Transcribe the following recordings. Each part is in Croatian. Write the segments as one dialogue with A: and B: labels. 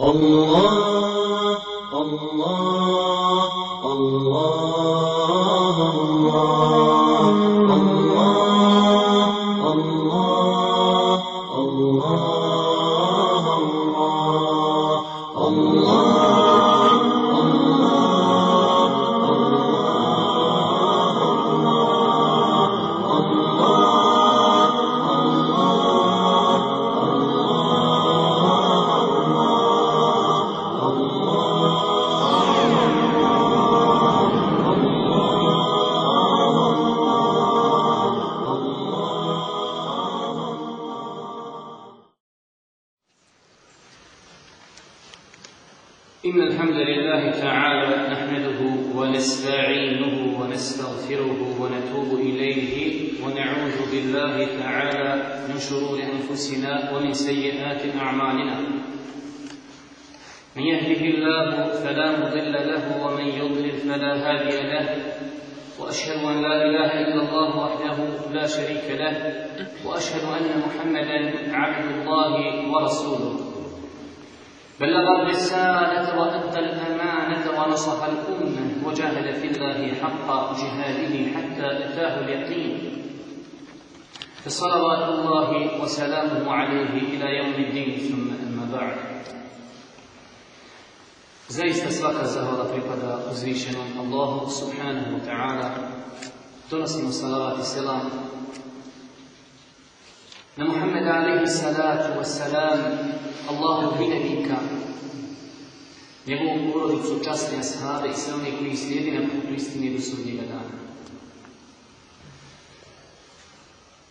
A: الله الله.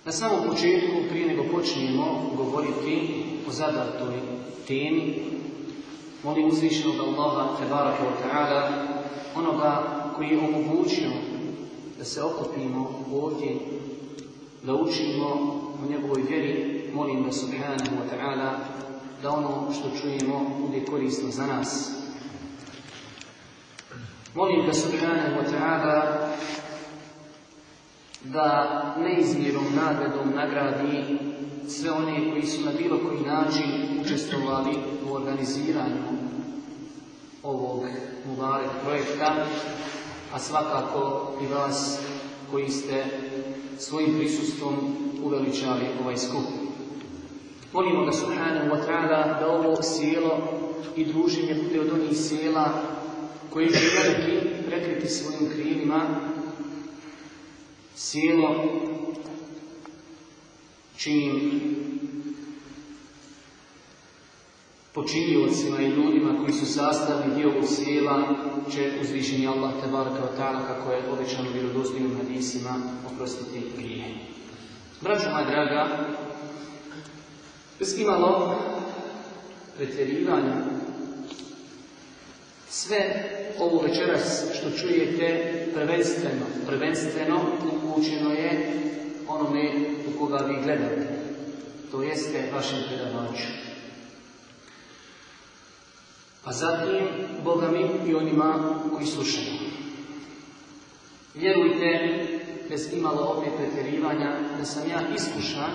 B: Na samom početku, prije nego počnemo govoriti o zadatoj temi, molim uzvišenog Allaha, tebaraka wa ta'ala, onoga koji je omogućio da se okupimo ovdje, da učimo u njegovoj vjeri, molim ga subhanahu wa ta'ala da ono što čujemo bude korisno za nas. Molim ga subhanahu wa ta'ala da neizmjerom nagradom nagradi sve one koji su na bilo koji način učestvovali u organiziranju ovog Mubarek projekta, a svakako i vas koji ste svojim prisustvom uveličali ovaj skup. Molimo ga subhanahu wa ta'ala da ovo sjelo i druženje bude od onih sjela koji će veliki prekriti svojim krilima sjelo čijim počinjivcima i ljudima koji su sastavni dio ovog sjela će uzvišeni Allah tebaraka wa ta'ala kako je obećano vjerodostojnim hadisima oprostiti grije. Braćo moja draga, bez imalo pretjerivanja, sve ovo večeras što čujete prvenstveno, prvenstveno upućeno je onome u koga vi gledate, to jeste vašem predavaču. A zatim, Boga mi i onima koji slušaju. Vjerujte, bez imalo opet pretjerivanja, da sam ja iskušan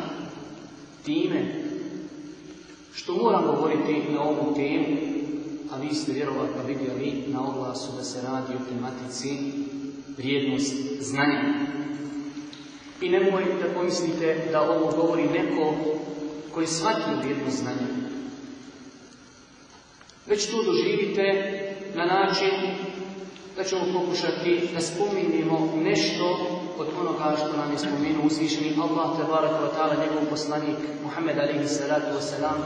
B: time što moram govoriti na ovu temu, a vi ste vjerovatno vidjeli na oglasu da se radi o tematici vrijednost znanja. I nemojte da pomislite da ovo govori neko koji shvati vrijednost znanja. Već to doživite na način da ćemo pokušati da spominjemo nešto od onoga što nam je spomenuo uzvišeni Allah, tabaraka wa ta'ala, njegov poslanik Muhammed alaihi salatu wa salam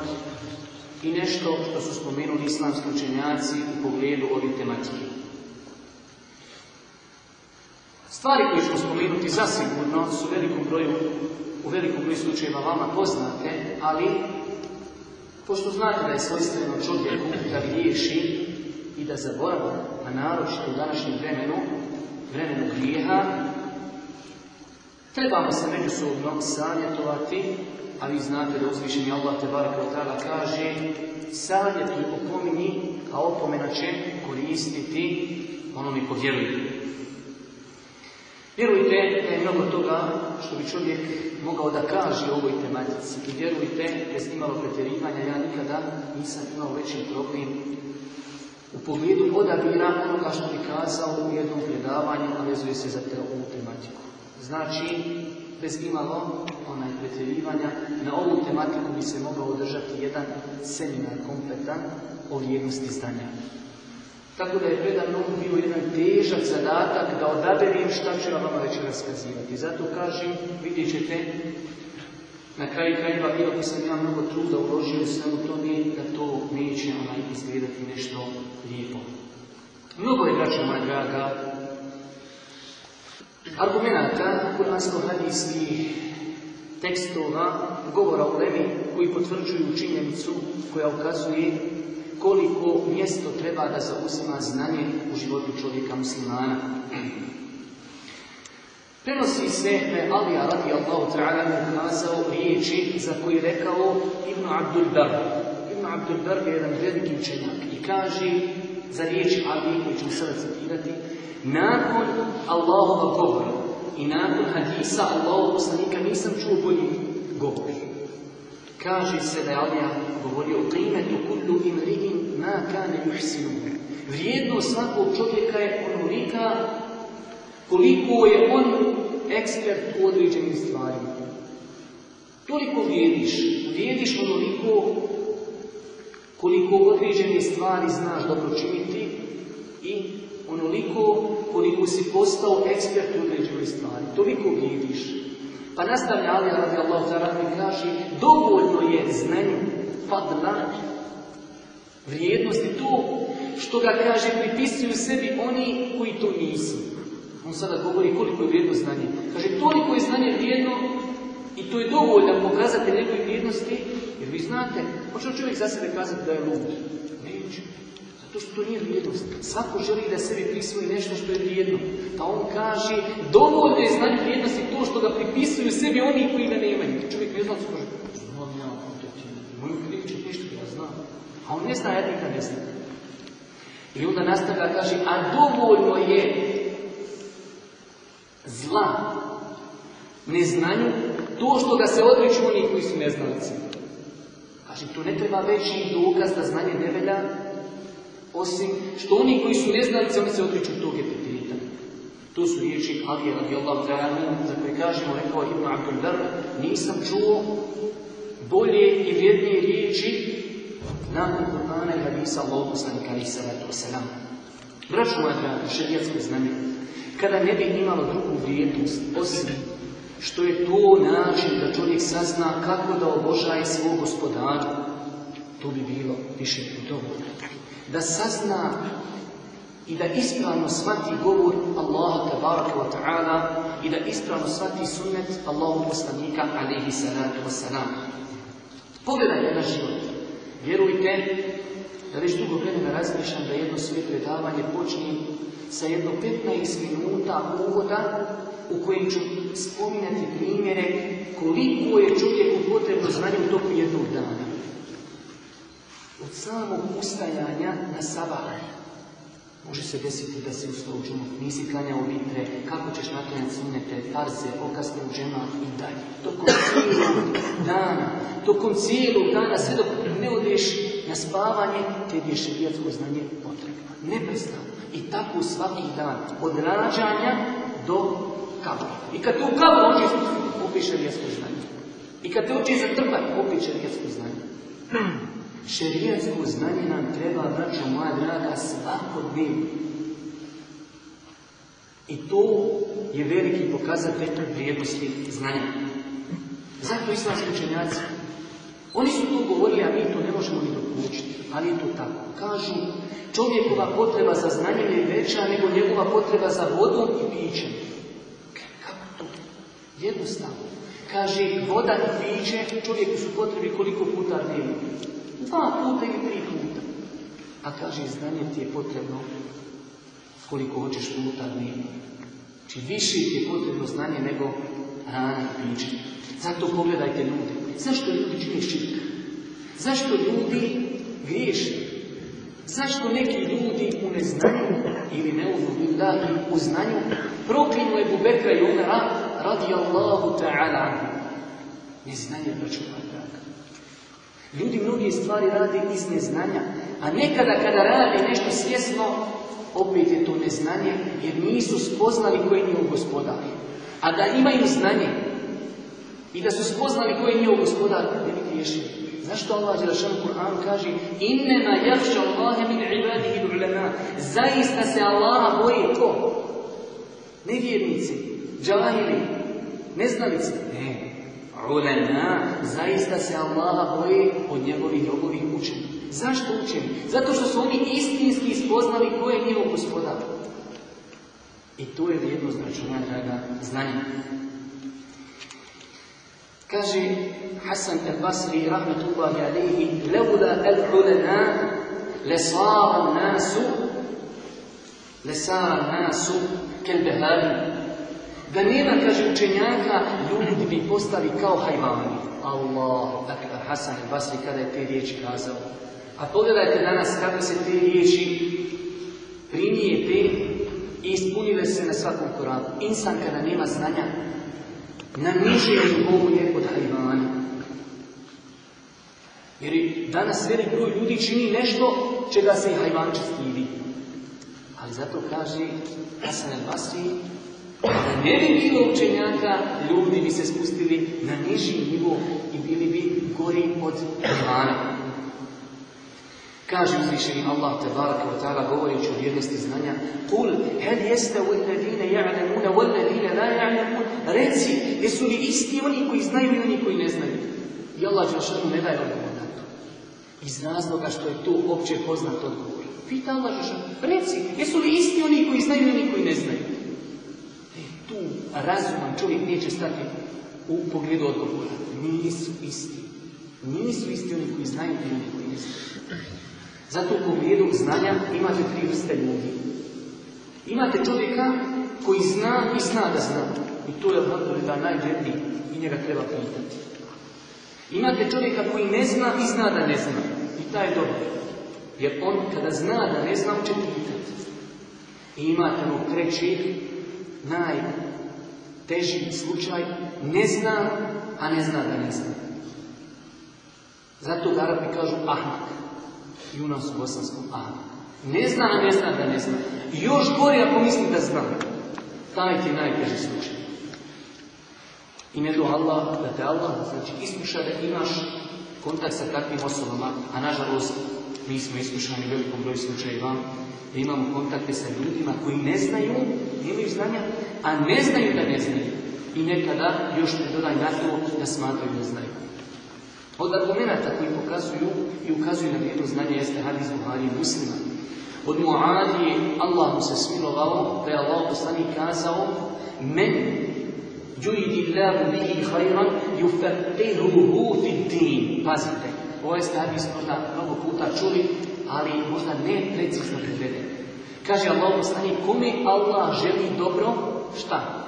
B: i nešto što su spomenuli islamski učenjaci u pogledu ove tematike. Stvari koje ćemo spomenuti zasigurno su u velikom broju, u velikom broju slučajeva vama poznate, ali pošto znate da je svojstveno čovjeku da griješi i da zaboravlja, a naročito u današnjem vremenu, vremenu grijeha, trebamo se međusobno savjetovati, a vi znate da uzvišeni Allah te ta'ala kaže savjetuj opominji, a opomena će koristiti onome ko vjeruje. Vjerujte da je mnogo toga što bi čovjek mogao da kaže o ovoj tematici. I vjerujte, bez imalo pretjerivanja, ja nikada nisam imao veći problem u pogledu odabira onoga što bi kazao u jednom predavanju, a vezuje se za te ovu tematiku. Znači, bez imalo onaj pretjerivanja, na ovu tematiku bi se mogao održati jedan seminar kompletan o vrijednosti znanja. Tako da je predano bio jedan težak zadatak da odaberim šta ću ja vama već raskazivati. Zato kažem, vidjet ćete, na kraju krajeva, iako sam ja mnogo truda uložio u tome, da to neće onaj izgledati nešto lijepo. Mnogo je, braćo moja draga, argumenta kuransko-hadijskih tekstova, govora u Levi, koji potvrđuju činjenicu koja ukazuje koliko mjesto treba da zauzima znanje u životu čovjeka muslimana. Prenosi se da je Alija radi Allahu ta'ala kazao riječi za koji rekao Ibn Abdul Bar. Ibn Abdul Bar je jedan veliki učenjak i kaže za riječi Ali koji ću sada citirati nakon Allahova govora i nakon hadisa Allahov poslanika nisam čuo bolji govor. Kaže se da je Alija govorio qimetu kullu imri'in ma kana yuhsinu. Vrijednost svakog čovjeka je onolika koliko je on ekspert u određenim stvarima. Toliko vrijediš, vrijediš onoliko koliko određene stvari znaš dobro činiti i onoliko koliko si postao ekspert u određenoj stvari. Toliko vrijediš. Pa nastavlja Ali radi Allah i kaže dovoljno je znanju fadla vrijednosti to što ga kaže pripisuju sebi oni koji to nisu. On sada govori koliko je vrijedno znanje. Kaže toliko je znanje vrijedno i to je dovoljno pokazati njegove vrijednosti jer vi znate, hoće čovjek za sebe kazati da je lud? Zato što to nije vrijednost. Svako želi da sebi prisvoji nešto što je vrijedno. Pa on kaže, dovoljno je znanje vrijednosti to što ga pripisuju sebi oni koji ga nemaju. Čovjek ne zna što kaže, znam ja, moju priču, ništa ja znam. A on ne zna, ja nikad ne znam. I onda nastavlja kaže, a dovoljno je zla neznanju to što ga se odriču oni koji su neznalici. Kaže, to ne treba veći dokaz da znanje ne velja, osim što oni koji su neznalici, oni se odriču tog epiteta. To su riječi Ali radijallahu ta'ala, za koje kažemo, rekao Ibn Dar, nisam čuo bolje i vjernije riječi nakon Kur'ana i hadisa Allahu poslanika alaihi salatu wasalam. Braću moja draga, šerijatsko znanje, kada ne bi imalo drugu vrijednost, osim što je to način da čovjek sazna kako da obožaje svog gospodara, to bi bilo više dovoljno. Da sazna i da ispravno shvati govor Allaha tabaraka wa ta'ala i da ispravno shvati sunnet Allahu poslanika alaihi salatu wasalam. Pogledajte na život. Vjerujte da već dugo vremena razmišljam da jedno svoje predavanje počne sa jedno 15 minuta uvoda u kojem ću spominjati primjere koliko je čovjeku potrebno znanje u toku jednog dana. Od samog ustajanja na sabah može se desiti da se ustao u nisi klanjao vitre, kako ćeš naklanjati sunnete, farze, okasne u džema i dalje. Tokom cijelog dana, tokom cijelog dana, sve dok ne odeš na spavanje, tebi je šerijatsko znanje potrebno. Neprestano. I tako svaki dan, od rađanja do kabla. I kad te u kabla učiš, opet šerijatsko znanje. I kad te učiš za trpak, opet šerijatsko znanje. Šerijatsko znanje nam treba, braćo moja draga, svakodnevno. I to je veliki pokazatelj vrijednosti znanja. Zato islamski učenjaci, oni su to govorili, a mi to ne možemo ni dokučiti, ali je to tako. Kažu, čovjekova potreba za znanjem je veća nego njegova potreba za vodom i pićem. Kako to? Jednostavno. Kaže, voda i piće čovjeku su potrebi koliko puta dnevno. Dva puta ili tri puta. A kaže, znanje ti je potrebno koliko hoćeš puta dnevno. Znači, više ti je potrebno znanje nego hrana i piće. Zato pogledajte ljude. Zašto ljudi čini širk? Zašto ljudi griješe? Zašto neki ljudi u neznanju ili ne u znanju u znanju proklinu Ebu Bekra i Omera, radijallahu ta'ala anhu. Neznanje, draga. Ljudi mnoge stvari rade iz neznanja, a nekada kada rade nešto svjesno, opet je to neznanje, jer nisu spoznali koji je njihov gospodar. A da imaju znanje i da su spoznali koji je njihov gospodar, ne bi griješili. Zašto Allah Đelešan Kur'an kaže Innema jahša Allahe min ibadihi ulema Zaista se Allaha boje ko? Nevjernici, džahili, neznalici. Ne, ulema, zaista se Allaha boje od njegovih robovih učenja. Zašto učeni? Zato što su oni istinski spoznali ko je njihov gospodar. I to je vrijednost računa, draga, znanja. Kaže Hasan al-Basri rahmetullahi alaihi Levula al-ulana lesara nasu lesara nasu kelbehari Da nema, kaže učenjaka, ljudi bi postali kao hajvani. Allah, dakle, Hasan al-Basri kada je te riječi kazao. A pogledajte danas kako se te riječi primijete i ispunile se na svakom koraku. Insan kada nema znanja, na nižem nivou je od hajvana. Jer danas velik broj ljudi čini nešto čega se i hajvanče stidi. Ali zato kaže Hasan al-Basri, da ne bi bilo učenjaka, ljudi bi se spustili na niži nivo i bili bi gori od hajvana. Kaže uzvišeni Allah tebaraka wa ta'ala govoreći o vrijednosti znanja Kul, hel jeste u alladine ja'lamuna u alladine la ja'lamun Reci, jesu li isti oni koji znaju i oni koji ne znaju? I Allah Đelšanu ne daje odgovor na. Iz razloga što je to opće poznat odgovor. Pita Allah Đelšanu, reci, jesu li isti oni koji znaju i oni koji ne znaju? Tu razuman čovjek neće stati u pogledu odgovora. Nisu isti. Nisu isti oni koji znaju i oni koji znaju. Zato u pogledu znanja imate tri vrste ljudi. Imate čovjeka koji zna i zna da zna. I to je da najvredniji i njega treba pitati. Imate čovjeka koji ne zna i zna da ne zna. I taj je dobar. Jer on kada zna da ne zna, će pitati. I imate onog trećeg, najteži slučaj, ne zna, a ne zna da ne zna. Zato Arabi kažu ahmak i u nas u bosanskom a. Ne zna, a ne zna da ne zna. Još gore ako misli da zna. Taj ti je najteži slučaj. I ne do Allah, da te Allah, znači iskuša da imaš kontakt sa takvim osobama, a nažalost mi smo iskušani velikom broju slučajeva, da imamo kontakte sa ljudima koji ne znaju, nemaju znanja, a ne znaju da ne znaju. I nekada još ne dodaj na to da smatraju da znaju. Od argumenta koji pokazuju i ukazuju na vrijednost znanja jeste hadis Buhari muslima. Od Muadije Allah mu se smilovao da je Allah poslanik kazao Men yuridi Allahu bihi khayran yufaqihuhu fi din. Pazite, ovo je hadis možda mnogo puta čuli, ali možda ne precizno preveden. Kaže Allah poslanik, kome Allah želi dobro, šta?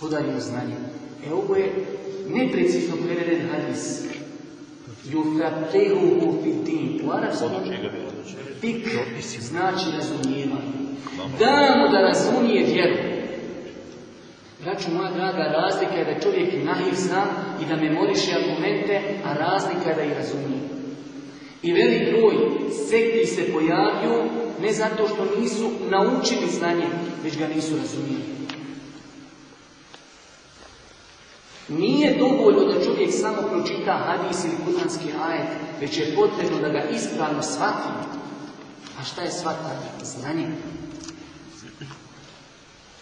B: Podaljimo znanje. E ovo je neprecizno preveden hadis. Yufaqihuhu fi din. U arabskom fik znači razumijevanje. Da mu da razumije vjeru. Braću moja draga, razlika je da čovjek nahiv zna i da memoriše argumente, a razlika je da ih razumije. I velik broj sekti se pojavio ne zato što nisu naučili znanje, već ga nisu razumijeli. Nije dovoljno da čovjek samo pročita hadis ili kuranski ajet, već je potrebno da ga ispravno shvati. A šta je shvatanje? Znanje.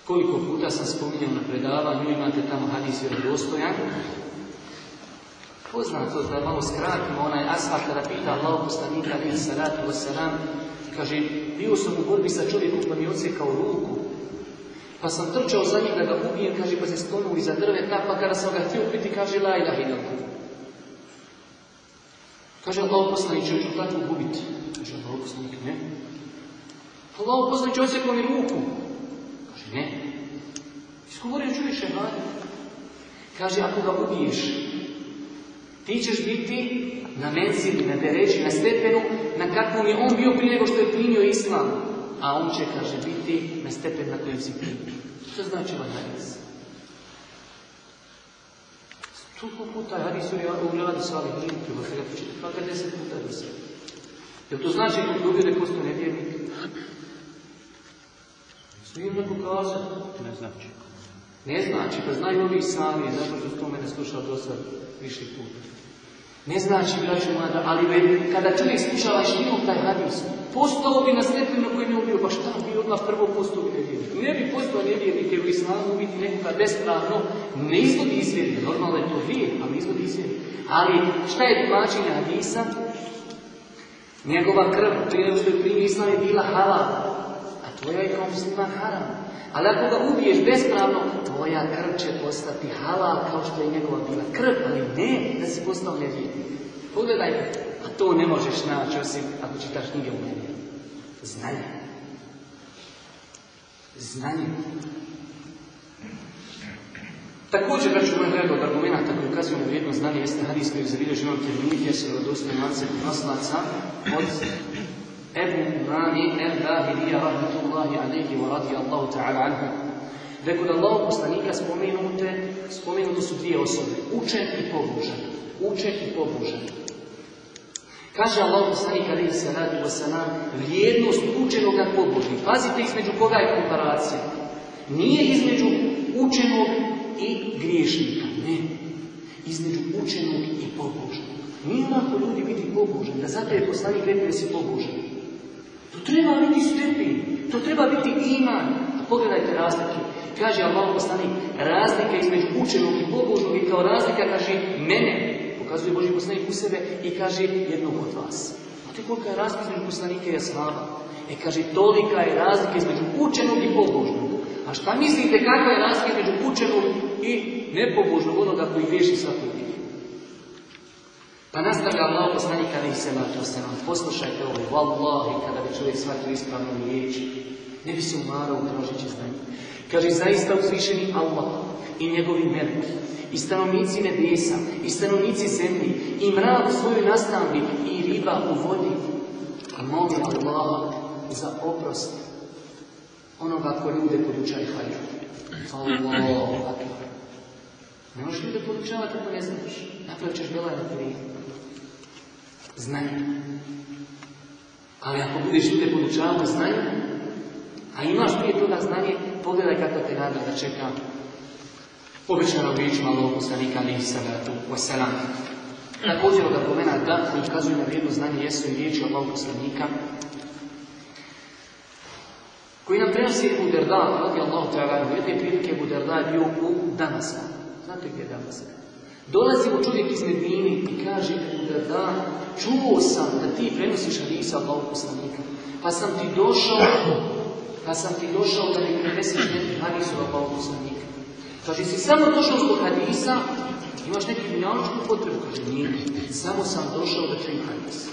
B: Koliko puta sam spominjao na predavanju, imate tamo hadis vjerodostojan. Poznato da malo skratimo onaj ashab kada pita Allah poslanika alaihi salatu wasalam, kaže, bio sam u borbi sa čovjekom koji mi je odsjekao ruku, pa sam trčao za njega da ga ubijem, kaže, pa se stonuo iza drveta, pa kada sam ga htio ubiti, kaže, la ilaha illallah. Kaže, Allah poslanik, će ću tako ubiti. Kaže, Allah poslanik, ne. Allah poslanik, će osjekao mi ruku. Kaže, ne. Izgovorio čovjek šehadu. Kaže, ako ga ubiješ, ti ćeš biti na menzili, na deređi, na stepenu, na kakvom je on bio prije nego što je primio islam. a on će, kaže, biti na stepen na kojem si ti. Što znači ovaj hadis? Toliko puta je hadis u Riyadu Salihin, treba se ga početi, pa ga deset puta do sada. Jel to znači kod ljudi da postoje nevjernik? Svijem neko kazati.
C: Ne znači.
B: Ne znači, pa znaju ovi sami, zato što su to mene slušao do sad više puta. Ne znači, braću moja, da, ali ve- kada čovjek slušava širom taj hadis, postao bi na stepenu koji ne ubio, pa šta bi odmah prvo postao nevjernik? Ne bi postao nevjernik jer u islamu ubiti nekoga bespravno, ne izvodi iz vjere. Normalno je to grijeh, ali izvodi iz vjere. Ali šta je tumačenje hadisa? Njegova krv, prije nego što je primio islam je bila halal, a tvoja je kao musliman haram. Ali ako ga ubiješ bespravno, tvoja krv će postati halal kao što je njegova bila krv, ali ne da si postao nevjernik. Pogledajte, a to ne možeš naći osim ako čitaš knjige u meni. Znanje. Znanje. Također, braću moje drago, od argumenta koji ukazuju na vrijedno znanje jeste hadis koji je zabilježen imam Tirmidhi, jer se lance naslaca od Ebu Rani el-Bahirija rahmetullahi alaihi wa radi Allahu ta'ala anhu. Da kod Allahu poslanika spomenute, spomenute su dvije osobe, učen i pobožan. Učen i pobožan. Kaže Allah poslanik alaihi salatu wa salam, vrijednost učenog nad pobožnim. Pazite između koga je komparacija. Nije između učenog i griješnika, ne. Između učenog i pobožnog. Nije lako ljudi biti pobožan, da zato je poslanik rekao da si pobožan. To treba biti stepen, to treba biti iman. Pogledajte razlike. Kaže Allah poslanik, razlika između učenog i pobožnog je kao razlika, kaže, mene, pokazuje Boži poslanik u sebe i kaže jednog od vas. Znate kolika je razlika između poslanika i aslava? E kaže, tolika je razlika između učenog i pobožnog. A šta mislite kakva je razlika između učenog i nepobožnog onoga koji griješi svaki dio? Pa nastavlja Allah poslanika ali se to se nam poslušajte ovo, vallahi, kada bi čovjek shvatio ispravno riječi, ne bi se umarao tražeći znanje. Kaže, zaista uzvišeni Allah i njegovi meleki, i stanovnici nebesa, i stanovnici zemlji, i mrav u svojoj nastavni, i riba u vodi. A moli Allah za oprost onoga ko ljude podučaju hajdu. Allah. Ne možeš ljude podučavati ako ne znaš. Napravit ćeš bela na. Znanje. Ali ako budeš ljude podučavati znanje, a imaš prije toga znanje, pogledaj kako te nagrada čeka. Obećano riječima Allahog poslanika alihi salatu wasalam. Također od argumenta koji ukazuju na vrijedno znanje jesu i riječi Allahog poslanika koji nam prenosi Ebu Derda, radi Allahu ta'ala, u jedne prilike Ebu Derda je bio u Damasku. Znate gdje je Damask? Dolazi mu čovjek iz Medine i kaže Ebu Derda, čuo sam da ti prenosiš hadisa Allahog poslanika, pa sam ti došao, pa sam ti došao da mi prenesiš neki hadis Allahog poslanika. Kaže, si samo došao zbog hadisa, imaš neki dunjaličku potrebu, kaže, nije, samo sam došao da čujem hadis.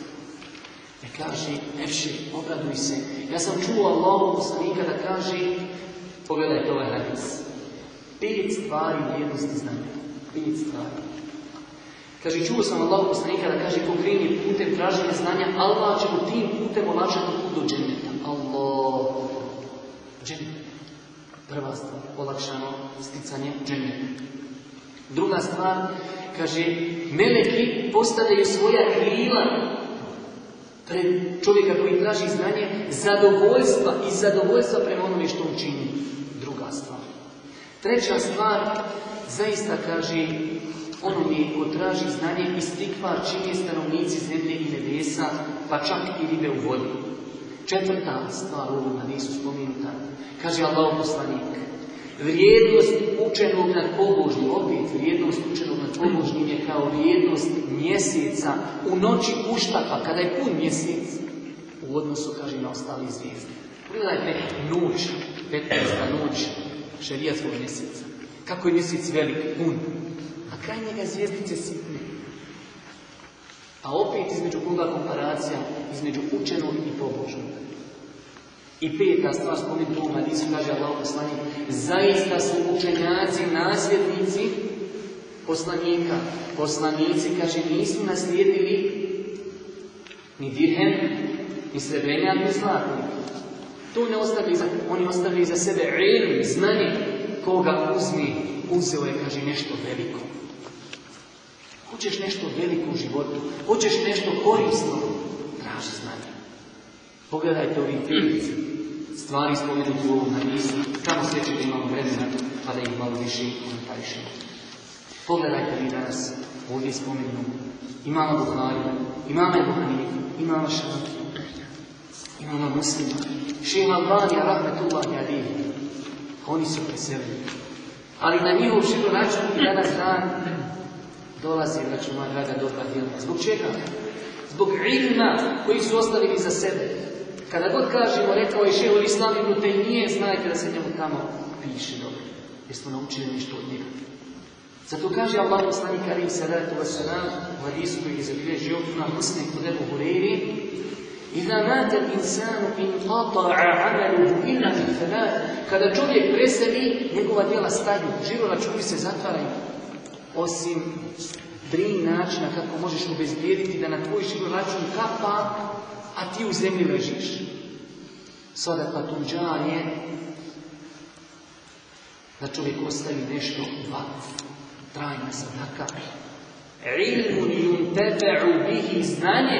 B: Ne kaže, Efši, obraduj se. Ja sam čuo Allahog poslanika da kaže, pogledajte ovaj hadis. Pet stvari vrijednosti znanja. Pet stvari. Kaže, čuo sam Allahog poslanika da kaže, ko kreni putem traženja znanja, Allah će mu tim putem olakšati put do dženeta. Allah. Dženet. Prva stvar, olakšano sticanje dženeta. Druga stvar, kaže, meleki postavljaju svoja krila pred čovjeka koji traži znanje, zadovoljstva i zadovoljstva prema onome što on čini. Druga stvar. Treća stvar, zaista kaže, onome ko traži znanje i stikvar čini stanovnici zemlje i nebesa, pa čak i ribe u vodi. Četvrta stvar ovom hadisu spomenuta, kaže Allah poslanik, vrijednost učenog nad pobožnim, opet vrijednost učenog nad pobožnim je kao vrijednost mjeseca u noći uštapa, kada je pun mjesec, u odnosu, kaže, na ostali zvijezde. Pogledajte noć, 15. noć šerijatskog mjeseca. Kako je mjesec velik, pun, a kraj njega zvijezdice sitne. A opet između koga komparacija, između učenog i pobožnog. I peta stvar spomenuta u hadisu, kaže Allah poslanik, zaista su učenjaci, nasljednici poslanika. Poslanici, kaže, nisu naslijedili ni dirhem, ni srebrnjak, ni zlatnik. To ne ostavi za, oni ostavljaju za sebe ilm, znanje, koga uzmi, uzeo je, kaže, nešto veliko. Hoćeš nešto veliko u životu, hoćeš nešto korisno, traži znanje. Pogledajte ovih pet stvari spomenuti u ovom hadisu, kamo sjeće da imamo vremena, pa da ih malo više komentarišemo. Pogledajte vi danas, ovdje spomenu, imamo Buhari, imamo Ebu Hanifu, imamo Šafi, imamo muslima, šema Albanija, rahmetullahi alihi. Oni su preselili. Ali na njihov život račun i danas dan dolazi, braću moja draga, dobra. Zbog čega? Zbog ilma koji su ostavili za sebe. Kada god kažemo, rekao je šeho Islam ibn nije, znajte da se njemu tamo piše dobro. Jer smo naučili nešto od njega. Zato kaže Allah poslanik alim salatu wasalam u hadisu koji je zabilježio ima muslim kod Ebu Hureyri Iza mate insanu in illa Kada čovjek preseli, njegova djela staju. Žiro računi se zatvaraju. Osim tri načina kako možeš obezbijediti da na tvoj žiro račun kapa, a ti u zemlji ležiš. Sada pa tuđanje, da čovjek ostavi nešto, dva, trajna sadaka, Ilmun yuntefa'u bihi znanje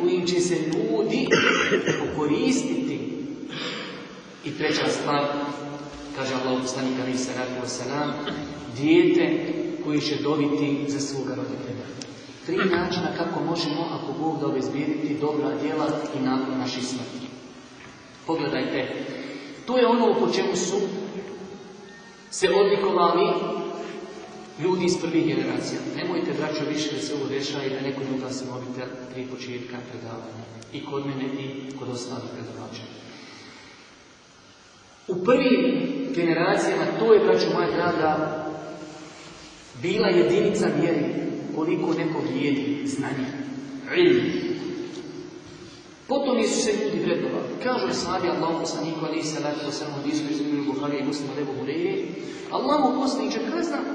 B: kojim će se ljudi koristiti. I treća stvar, kaže Allah poslanik Ali Saratu Wasalam, dijete koji će dobiti za svoga roditelja. Tri načina kako možemo, ako Bog da obezbijediti dobra djela i nakon naših smrti. Pogledajte, to je ono po čemu su se odlikovali ljudi iz prvih generacija. Nemojte, braćo, više da se ovo dešava i da neko druga se mobitel prije početka predavanja. I kod mene i kod ostalih predavača. U prvim generacijama to je, braćo moja draga, bila jedinica vjeri koliko neko vrijedi znanje. Ilm. Potom su se ljudi vrednovali. Kažu sahabi Allahu poslaniku alaihi salatu wa sallam hadisu iz Buhari i Muslima Rebu Hureyre Allahu poslaniče,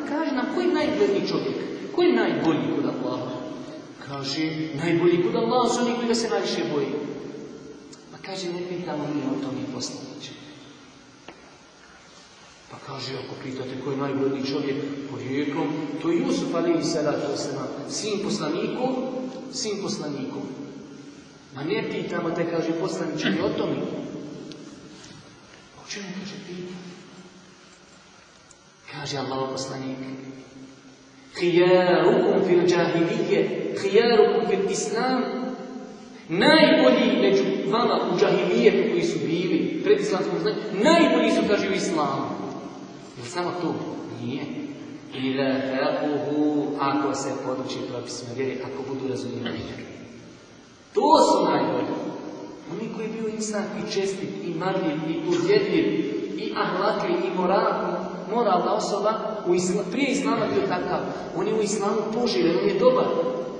B: kaže nam, koji je najgledniji čovjek? Koji je najbolji kod Allaha? Kaže, najbolji kod Allaha su oni koji ga se najviše boji. Pa kaže, ne pitamo mi o tom i poslaniče. Pa kaže, ako pitate koji je najgledniji čovjek porijekom, to je Jusuf alaihi salatu wasalam, sin poslaniku, sin poslaniku. Ma ne pitamo te, kaže poslaniče, o tome. O čemu kaže pitamo? Kaže Allah poslanik Hijarukum fil džahilije Hijarukum fil islam Najbolji među vama u džahilijetu koji su bili pred islamskom znanju, najbolji su kaže u islamu. Jer samo to nije. Ila ako se poduči propisima vjeri, ako budu razumijeli. To su najbolji. Oni koji je bio insan i čestit, i marljiv, i uzjedljiv, i ahlakli, i moral, moralna osoba u isla, prije islama bio takav. On je u islamu poživen, on je dobar.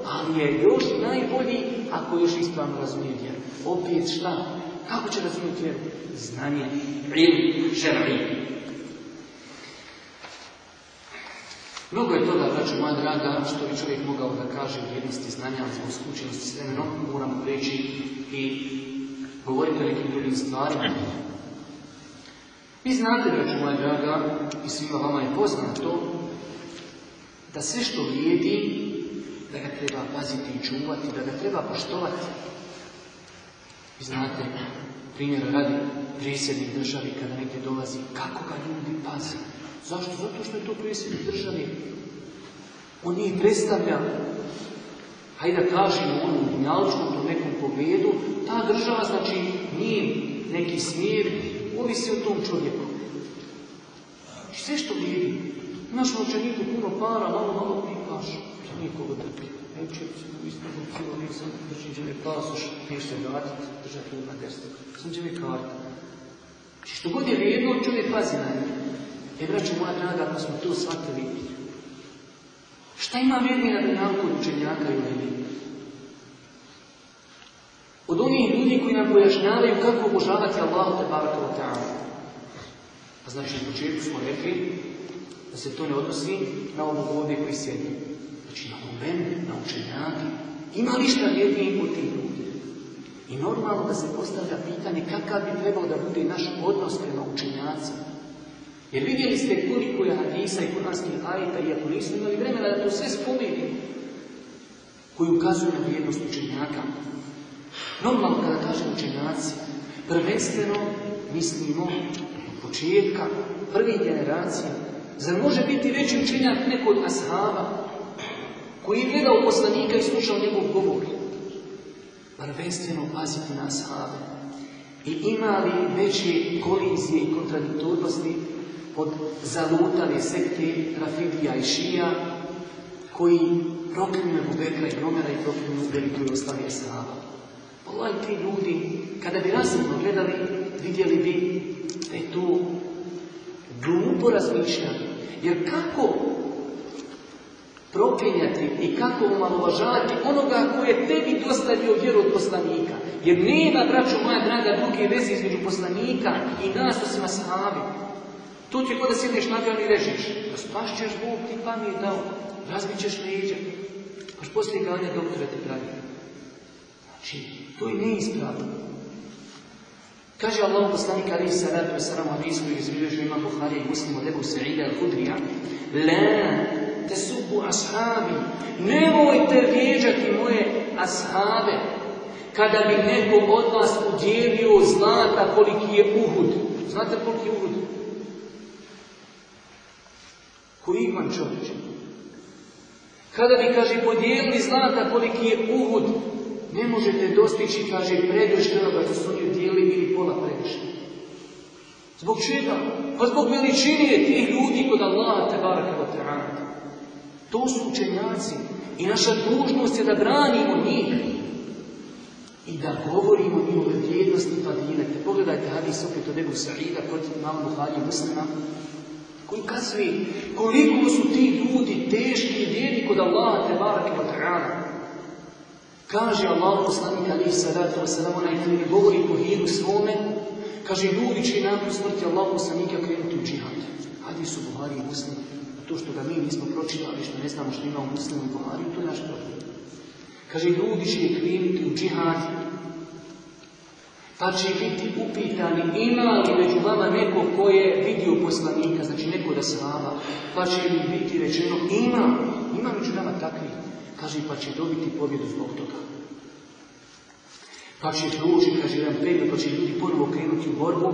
B: Ali je još najbolji ako još ispravno razumije vjeru. Opet šta? Kako će razumjeti vjeru? Znanje, ilm, šer'i. Mnogo je toga, braću moja draga, što bi čovjek mogao da kaže u vrijednosti znanja, ali zbog skučenosti s vremenom moramo preći i govoriti o nekim drugim stvarima. Vi znate, braću moja draga, i svima vama je poznato, da sve što vrijedi, da ga treba paziti i čuvati, da ga treba poštovati. Vi znate, primjera radi prijesednik državi kada negdje dolazi, kako ga ljudi paze. Zašto? Zato što je to prijesednik državi. On njih predstavlja, hajde da kažemo ono u dunjalčkom, to nekom pogledu, ta država znači nije neki smjer, ovisi o tom čovjeku. Sve što vidi, naš novčaniku puno para, malo, malo pikaš, to nikogo trpi. Neće, u istragu cijelo nisam, držim će me pasoš, nešto vratiti, držati na desno. Sam će mi karta. Znači što god je vrijedno, čovjek pazi na njih. E, braću moja draga, ako smo to shvatili, šta ima vrijednije na dunjalku učenjaka i ulemi? Od onih ljudi koji nam pojašnjavaju kako obožavati Allahu te baraka ta'ala. A znači, u početku smo rekli da se to ne odnosi na ovog ovdje koji sjedi. Znači, na ulem, na učenjake. Ima li šta vrijednije od tih ljudi? I normalno da se postavlja pitanje kakav bi trebao da bude naš odnos prema učenjacima. Jer vidjeli ste koliko je hadisa i kuranskih ajeta, iako nismo imali vremena da to sve spomenimo, koji ukazuju na vrijednost učenjaka. Normalno kada kažem učenjaci, prvenstveno mislimo od početka, prvih generacija. Zar može biti veći učenjak neko od ashaba, koji je gledao poslanika i slušao njegov govor? Prvenstveno paziti na ashabe. I ima li veće kolizije i kontradiktornosti od zalutane sekte Rafidija i Šija, koji proklinju Ebu Bekra i Romera i proklinju velikoj ostali ashaba. Pogledaj ti ljudi, kada bi razumno gledali, vidjeli bi da je to glupo razmišljanje. Jer kako proklinjati i kako omalovažavati onoga koji je tebi dostavio vjeru od poslanika. Jer nema, braćo moja draga, druge veze između poslanika i nas osim sahabi. Tu ti kod da sjedneš na i režiš. Spašćeš Bog ti pamet dao, razbit ćeš leđa. Paš poslije ganja doktora ti pravi. Znači, to je neispravno. Kaže Allah poslanik alaihi salatu wasalam u hadisu koji izbilježio ima Buhari i Muslim od Ebu Sa'ida al-Hudrija. La tesubu ashabi. Nemojte vrijeđati moje ashabe. Kada bi neko od vas udjelio zlata koliki je Uhud. Znate koliki je Uhud? Koji iman čovječe. Kada bi, kaže, podijelili zlata koliki je Uhud, ne možete dostići, kaže, pregršt onoga što su oni udjelili ili pola pregršta. Zbog čega? Pa zbog veličine tih ljudi kod Allaha te baraka. To su učenjaci i naša dužnost je da branimo njih i da govorimo njihove vrijednosti i fadilete. Pogledajte hadis opet od Ebu Sa'ida kod imam Buhari muslima koji kazuje koliko su ti ljudi teški i kod Allaha te baraka wa ta'ala. Kaže Allah poslanik alaihi salatu wa salam, onaj koji govori po hiru svome, kaže ljudi će nakon smrti Allah poslanika krenuti u džihad. Hadis u Buhari i muslim. A to što ga mi nismo pročitali, što ne znamo što ima u muslimu i Buhari, to je naš problem. Kaže ljudi će krenuti u džihad, pa će biti upitani ima li među vama neko ko je vidio poslanika, znači neko da sahaba, pa će im biti rečeno ima, ima među nama takvi. Kaže, pa će dobiti pobjedu zbog toga. Pa će proći, kaže, jedan period, pa će ljudi ponovo krenuti u borbu.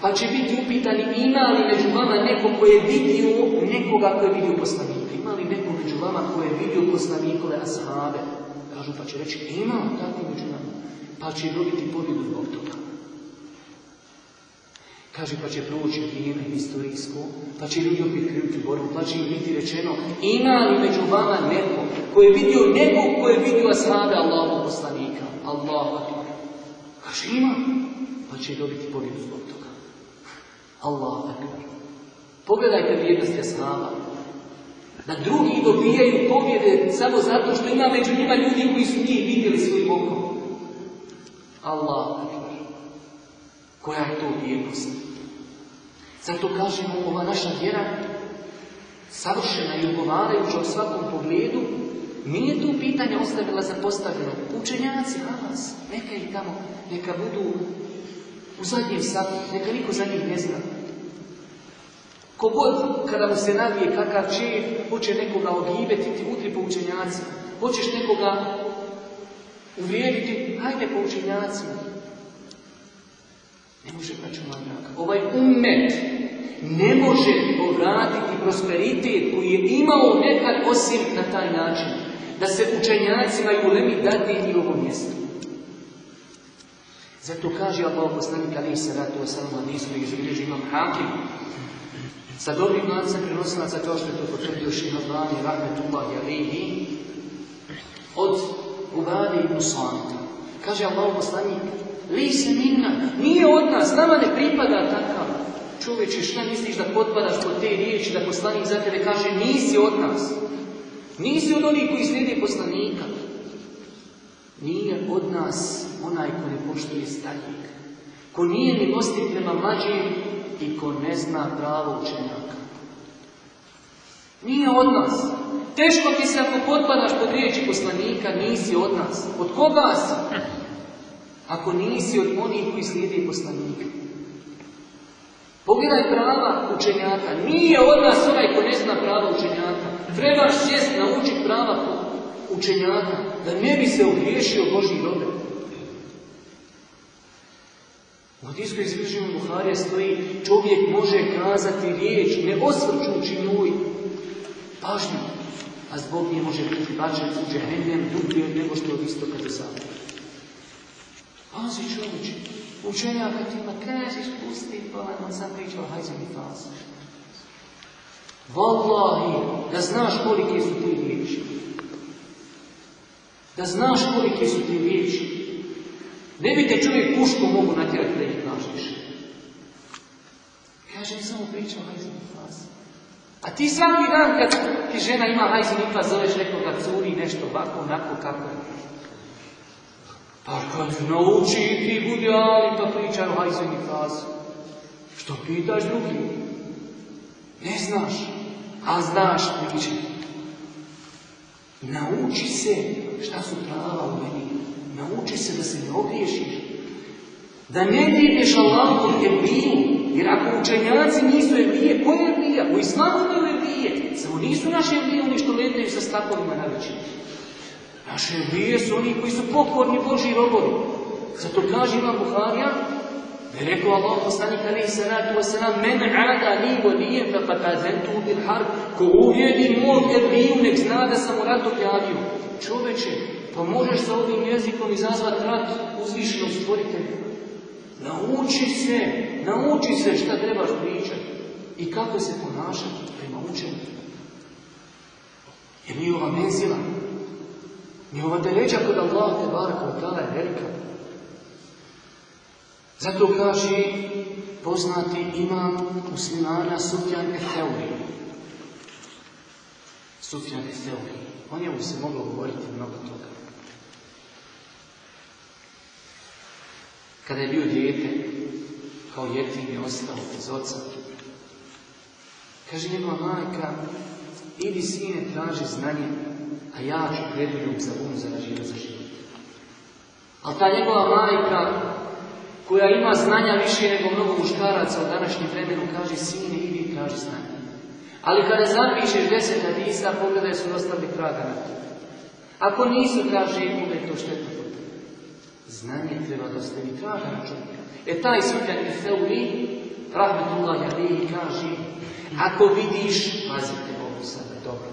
B: Pa će biti upitani, ima li među vama neko ko je vidio nekoga ko je vidio poslanika? Ima li neko među vama ko je vidio poslanikove ashabe? Kažu, pa će reći, ima tako među nama. Pa će dobiti pobjedu zbog toga. Kaže, pa će proći vrijeme historijsko, pa će ljudi opet krenuti borbu, pa će im biti rečeno, ima li među vama neko ko je vidio nekog ko je vidio ashabe Allahov poslanika? Allah akbar. Kaže, ima. Pa će dobiti pobjedu zbog toga. Allah akbar. Pogledajte vrijednosti ashaba. Da drugi dobijaju pobjede samo zato što ima među njima ljudi koji su njih vidjeli svojim okom. Allah. Koja je to vrijednost? Zato kažemo, ova naša vjera, savršena i odgovarajuća u svakom pogledu, nije tu pitanje ostavila zapostavljeno. Učenjaci, nas, neka ih tamo, neka budu u zadnjem satu, neka niko za njih ne zna. Kogod, kada mu se navije kakav čef, hoće nekoga ogibeti, ti utri po učenjacima. Hoćeš nekoga uvrijediti, hajde po učenjacima. Ne može braću. Ovaj ummet ne može povratiti prosperitet koji je imao nekad osim na taj način. Da se učenjacima i ulemi dati i ovo mjesto. Zato kaže Allah poslanik alaihi salatu wa sallam hadisu i izbilježi imam hakim sa dobrim lancem prenosilaca kao što je to potvrdio Šiha Bani rahmetullahi alaihi od Ubade ibn. Kaže Allah poslanik Li se minna, nije od nas, nama ne pripada takav. Čovječe, šta misliš da potpadaš pod te riječi, da poslanik za tebe kaže, nisi od nas. Nisi od onih koji slijede poslanika. Nije od nas onaj ko ne poštuje starijeg. Ko nije milostiv prema mlađim i ko ne zna pravo učenjaka. Nije od nas. Teško ti se ako potpadaš pod riječi poslanika, nisi od nas. Od koga si? Ako nisi od onih koji slijedi poslanika. Pogledaj prava učenjaka. Nije od nas onaj ko ne zna prava učenjaka. Trebaš sjest naučiti prava učenjaka, da ne bi se ogriješio Boži robe. U hadisku izvršenom Buharija stoji čovjek može kazati riječ ne osvrćući njuj pažnju, a zbog nje može biti bačen u džehennem dublje nego što je od istoka do zapada. Pazi čovječe, učenjaka ti ima kažeš pusti, pa on sam pričao hajzem i fazu. Wallahi, da znaš kolike su ti riječi. Da znaš kolike su ti riječi. Ne bi te čovjek puškom mogu natjerati da ih kažeš. Kaže, samo pričao hajzem i fazu. A ti svaki dan kad ti žena ima fazu, zoveš nekoga curi nešto ovako, onako, kako je. Pa kad nauči ti budi ali pa pričaj o hajzem i fazu. Što pitaš drugi? Ne znaš, a znaš priče. Nauči se šta su prava u meni. Nauči se da se ne ogriješiš. Da ne digneš Allahom evliju. Jer ako učenjaci nisu evlije, ko je evlija? U islamu imaju evlije. Samo nisu naše evlije oni što letaju sa stakovima na većinu. Naše evlije su oni koji su pokorni Boži robovi. Zato kaže Imam Buharija, da je rekao Allah poslanik alaihi salatu wasalam, men ada li volijem fa patazentu bil harb, ko uvjedi mog evliju, nek zna da sam u ratu objavio. Čoveče, pa možeš sa ovim jezikom izazvati rat uzvišenog stvoritelja. Nauči se, nauči se šta trebaš pričati i kako se ponašati prema učenju. Jer njihova menzila, njihova deređa kod Allah te baraka je velika. Zato kaže poznati imam muslimana Sufjan Efeuri. Sufjan Efeuri. O njemu se moglo govoriti mnogo toga. Kada je bio dijete, kao jetim je ostao bez oca, kaže njegova majka, idi sine traži znanje, a ja ću preduljom za um zarađivati za život. Ali ta njegova majka, koja ima znanja više nego mnogo muškaraca u današnjem vremenu, kaže, sine, idi traži znanje. Ali kada zapišeš deset hadisa, pogledaj su ostavili traga na. Ako nisu, kaže, je to štetno. Znanje treba da traga na čovjeka. E taj Sufjan i Feuri, rahmetullah jalihi, kaže, ako vidiš, pazite ovo sada, dobro.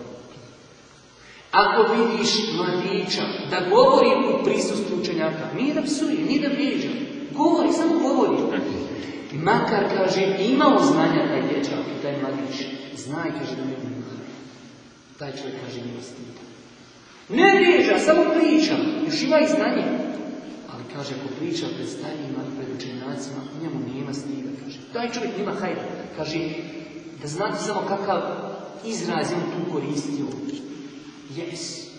B: Ako vidiš mladića da govori u prisustvu učenjaka, nije da psuje, nije da vrijeđa, govori, samo govori. Makar, kaže, imao znanja taj dječak i taj mladić, znaj, kaže, da Taj čovjek kaže, nema stida. Ne vrijeđa, samo priča, još ima i znanje. Kaže, ako priča pred starijima pred učenjacima, njemu nema stida, kaže. Taj čovjek nema hajda. Kaže, da znate samo kakav izraz je on tu koristio. Yes.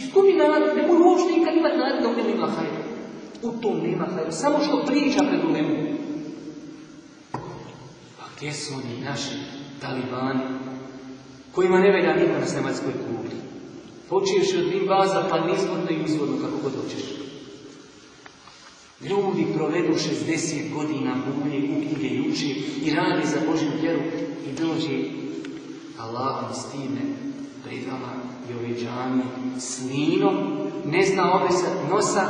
B: Izgubi nadu, nemoj uopšte nikad da u njemu ima hajda. U tom nema hajda, samo što priča pred ulemu. Pa gdje su oni naši talibani, kojima ne velja niko na snematskoj kugli? Počeš od bin baza, pa nizvodno i izvodno, kako god hoćeš. Ljudi provedu 60 godina bubnje u knjige i uči i radi za Božju vjeru i dođe Allahom stine predava i ove džami s linom, ne zna obrisat nosa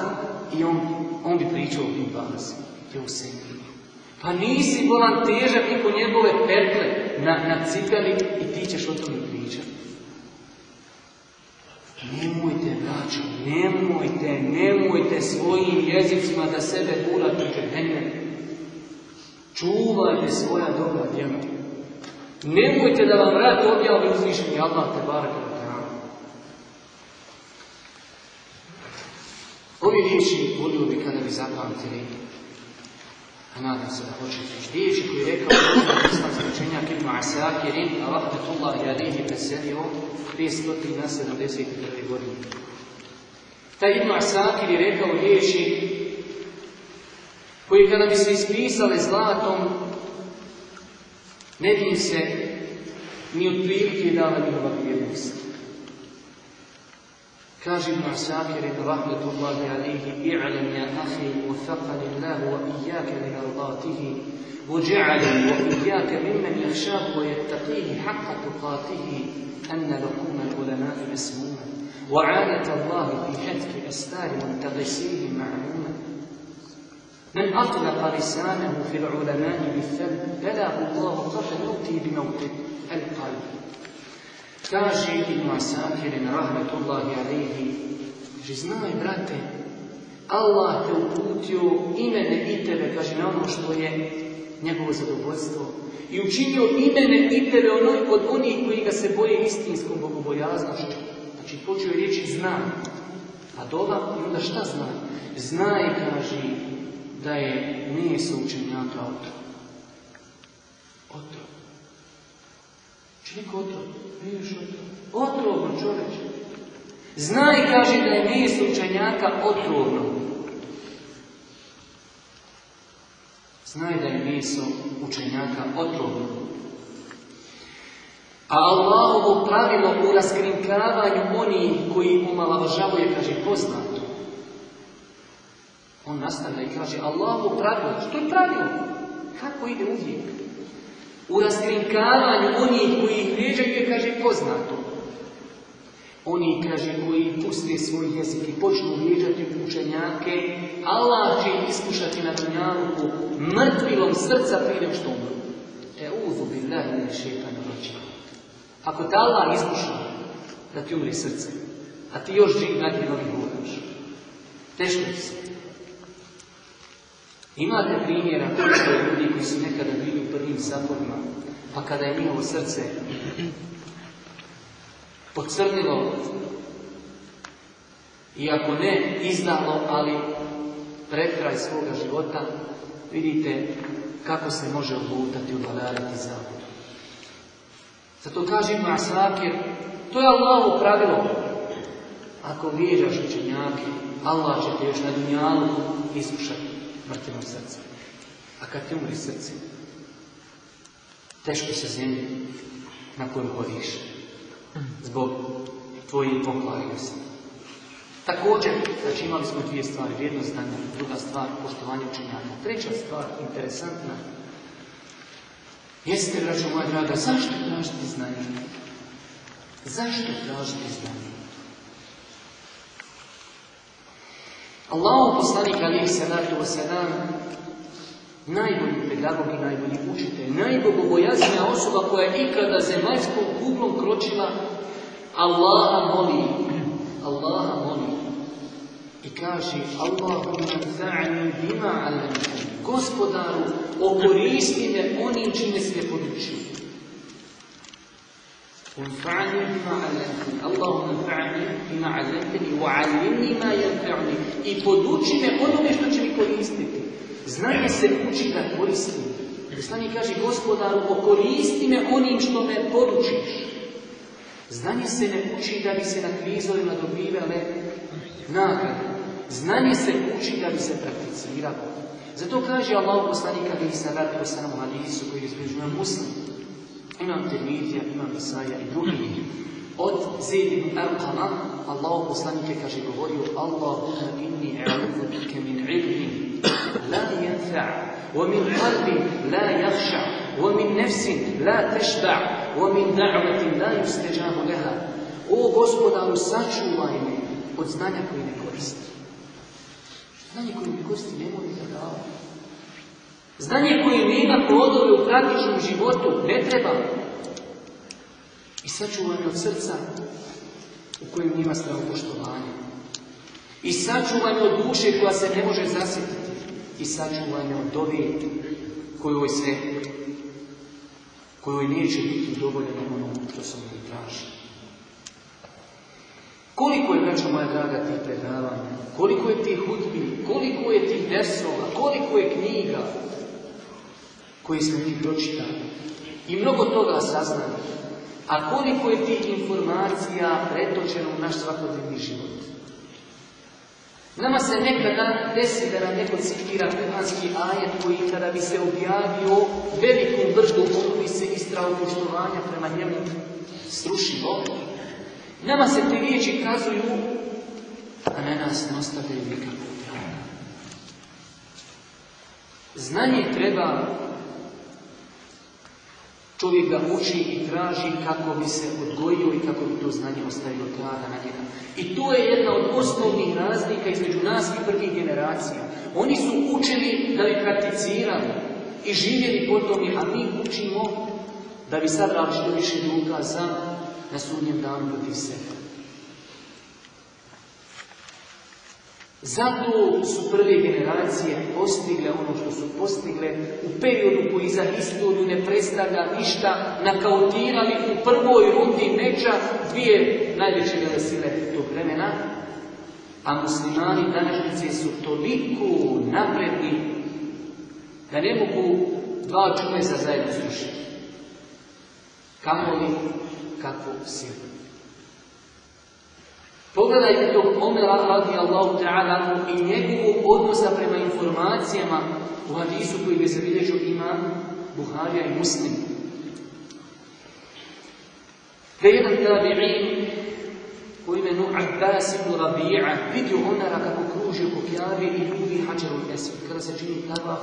B: i on, on bi pričao o tim. Je u sebi. Pa nisi bolan težak i po njegove pertle na, na cipeli i ti ćeš o tome pričati. Nemojte, braćo, nemojte, nemojte svojim jezicima da sebe gurate u. Čuvajte svoja dobra djela. Nemojte da vam rat objavi uzvišeni Allah te baraka Ovi riječi volio bi kada bi zapamtili, nadam se da hoćete. Riječi koji je rekao islamski učenjak Ibn Asakirin, rahmetullah i alihi preselio 571. godine. Taj Ibn Asakir je rekao riječi koji kada bi se ispisale zlatom, ne bi se ni od prilike dala njihova vrijednost. Kaže Ibn Asakir rahmetullahi alihi i'lam ya akhi وفقني الله وإياك لمرضاته وجعلني وإياك ممن يخشاه ويتقيه حق تقاته أن لحوم العلماء مسمومة وعانة الله في هتك أستار منتغسيه معلومة من أطلق لسانه في العلماء بالثلب بلاه الله قبل موته بموت القلب. Kaže Ibn Asakirin, rahmetullahi alaihi, že znaj, brate, Allah te uputio i mene i tebe, kaže, na ono što je njegovo zadovoljstvo. I učinio i mene i tebe onoj od onih koji ga se boje istinskom bogobojaznošću. Znači, počeo je reći zna. A doba, i onda šta zna? Zna i kaže da je meso učenjaka otrov. Otrov. Čini otrov? Niješ otrov. Otrovno čovječe. I kaže da je meso učenjaka otrovno. Znaj da je meso učenjaka otrovno. A Allahovo pravilo u raskrinkavanju onih koji omalovažavaju, kaže, poznato. On nastavlja i kaže, Allahovo pravilo, što je pravilo? Kako ide uvijek? U raskrinkavanju onih koji ih vrijeđaju, kaže, poznato. Oni, kaže, koji puste svoj jezik i počnu vrijeđati učenjake, Allah će iskušati na dunjaluku mrtvilom srca prije što umru. E uzu billahi ne rođa. Ako te Allah iskuša da ti umri srce, a ti još živ na novi hodaš, teško se. Imate primjera je ljudi koji su nekada bili u prvim saporima, pa kada je njihovo srce pocrnilo, iako ne izdalo, ali pred kraj svoga života, vidite kako se može odlutati, odvaljati zavodu. Zato kaže Ibn Asakir, to je Allahovo pravilo. Ako vrijeđaš učenjake, Allah će te još na dunjalu iskušati mrtvinom srce. A kad ti umri srce, teško se zemlji na koju hodiš zbog tvojih pokvarnosti. Također, znači imali smo dvije stvari, vrijednost znanja, druga stvar, poštovanje učenjaka. Treća stvar, interesantna, jeste, braćo moja draga, zašto tražiti znanje? Zašto tražiti znanje? Allahu poslanik alihi salatu wasalam, najbolji pedagog i najbolji učitelj, najbogobojaznija osoba koja je ikada zemaljskom kuglom kročila, Allaha moli, Allaha moli. I kaže, Allahumma za'ani bima. Gospodaru, okoristi me onim čime se podučio. وانفعني بما علمتني اللهم انفعني بما علمتني وعلمني ما ينفعني i poduči me onome što će mi koristiti. Znanje se uči da koristim. Poslanik kaže, gospodaru, okoristi me onim što me podučiš. Znanje se ne uči da bi se na kvizovima dobivale nagrade. Znanje se uči da bi se prakticiralo. Zato kaže Allah poslanik ali sa vratu sa nam hadisu koji izbližuje muslim. imam Tirmidija, imam Isaja i drugi. Od Zaid ibn Arqama, Allah poslanik je kaže govorio Allahumma inni a'udhu bika min ilmin la yanfa' la yakhsha wa min nafsin la tashba' wa min da'watin la yustajabu laha. O gospodaru, sačuvaj me od znanja koje ne koristi. Znanje koje ne koristi nemoj da davati. Znanje koje nema plodove u praktičnom životu ne treba. I sačuvanje od srca u kojem nima strano poštovanje. I sačuvanje od duše koja se ne može zasjetiti. I sačuvanje od dove kojoj se kojoj neće biti dovoljeno ono što sam mi traži. Koliko je, braćo moja draga, tih predavanja, koliko je tih hudbi, koliko je tih versova, koliko je knjiga koji smo mi pročitali i mnogo toga saznali, a koliko je tih informacija pretočeno u naš svakodnevni život. Nama se nekada desi da nam neko citira kuranski ajet koji kada bi se objavio velikom brdu, ono bi se istrao poštovanja prema njemu srušilo. Nama se te riječi kazuju, a na nas ne ostavljaju nikakvog. Znanje treba čovjek da uči i traži kako bi se odgojio i kako bi to znanje ostavilo traga na njega. I to je jedna od osnovnih razlika između nas i prvih generacija. Oni su učili da bi prakticirali i živjeli po tome, a mi učimo da bi sabrali što više dokaza na sudnjem danu protiv sebe. Zato su prve generacije postigle ono što su postigle u periodu koji za historiju ne predstavlja ništa, nakautirali u prvoj rundi meča dvije najveće velesile tog vremena, a muslimani današnjice su toliko napredni da ne mogu dva čumeza zajedno srušiti. Kamoli kakvu silu. Pogledajte tog Omera radi Allahu ta'ala i njegovog odnosa prema informacijama u hadisu koji bi se bilježio imam Buharija i Muslim. Da jedan tabi'in u imenu Abbas ibn Rabi'a vidio Omera kako kruži oko Kjabe i ljubi hađaru esved. Kada se čini tavaf,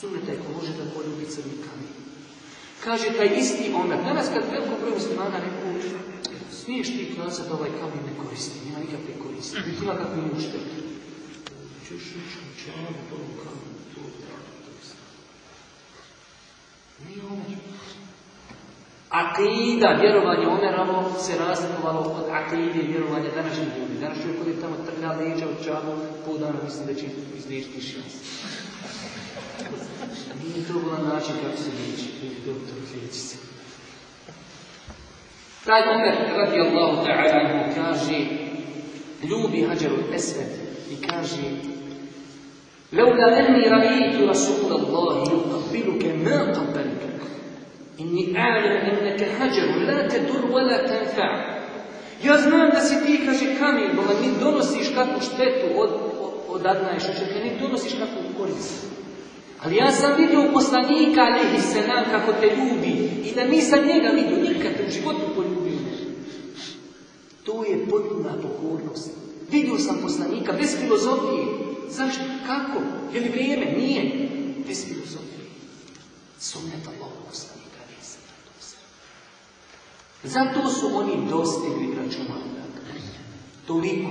B: sunnete ko može da poljubi crni kamen. Kaže taj isti Omer, danas kad veliko broj muslimana rekao, smiješ ti kazati ovaj kamen ne koristi, nema nikakve koristi, niti ima kakve uštete. Češ reći, čemu to kamen, to je Nije Omer. Akida, vjerovanje Omerovo se razlikovalo od akide vjerovanja današnjih ljudi. Danas čovjek koji je tamo trlja leđa od čabu, pol dana misli da će izliječiti šans. Nije to bila način kako se liječi, ili doktor liječi se. Taj Omer radi Allahu ta'ala kaže ljubi hađaru esved i kaže Leula lenni raditu Rasul Allahi yukabiluke ma kabaluke inni a'lam inneke hađaru la te dur wa la fa' Ja znam da si ti, kaže kamen, bo mi donosiš kakvu štetu od, od, od Adna i Šučetka, donosiš kakvu korist. Ali ja sam vidio poslanika, alihi selam, kako te ljubi i da nisam njega vidio, nikad u životu poljubio. To je potpuna pokornost. Vidio sam poslanika bez filozofije. Zašto? Kako? Je li vrijeme? Nije. Bez filozofije. Sumnjata Allah poslanika. Zato su oni dostigli računanja. Toliko.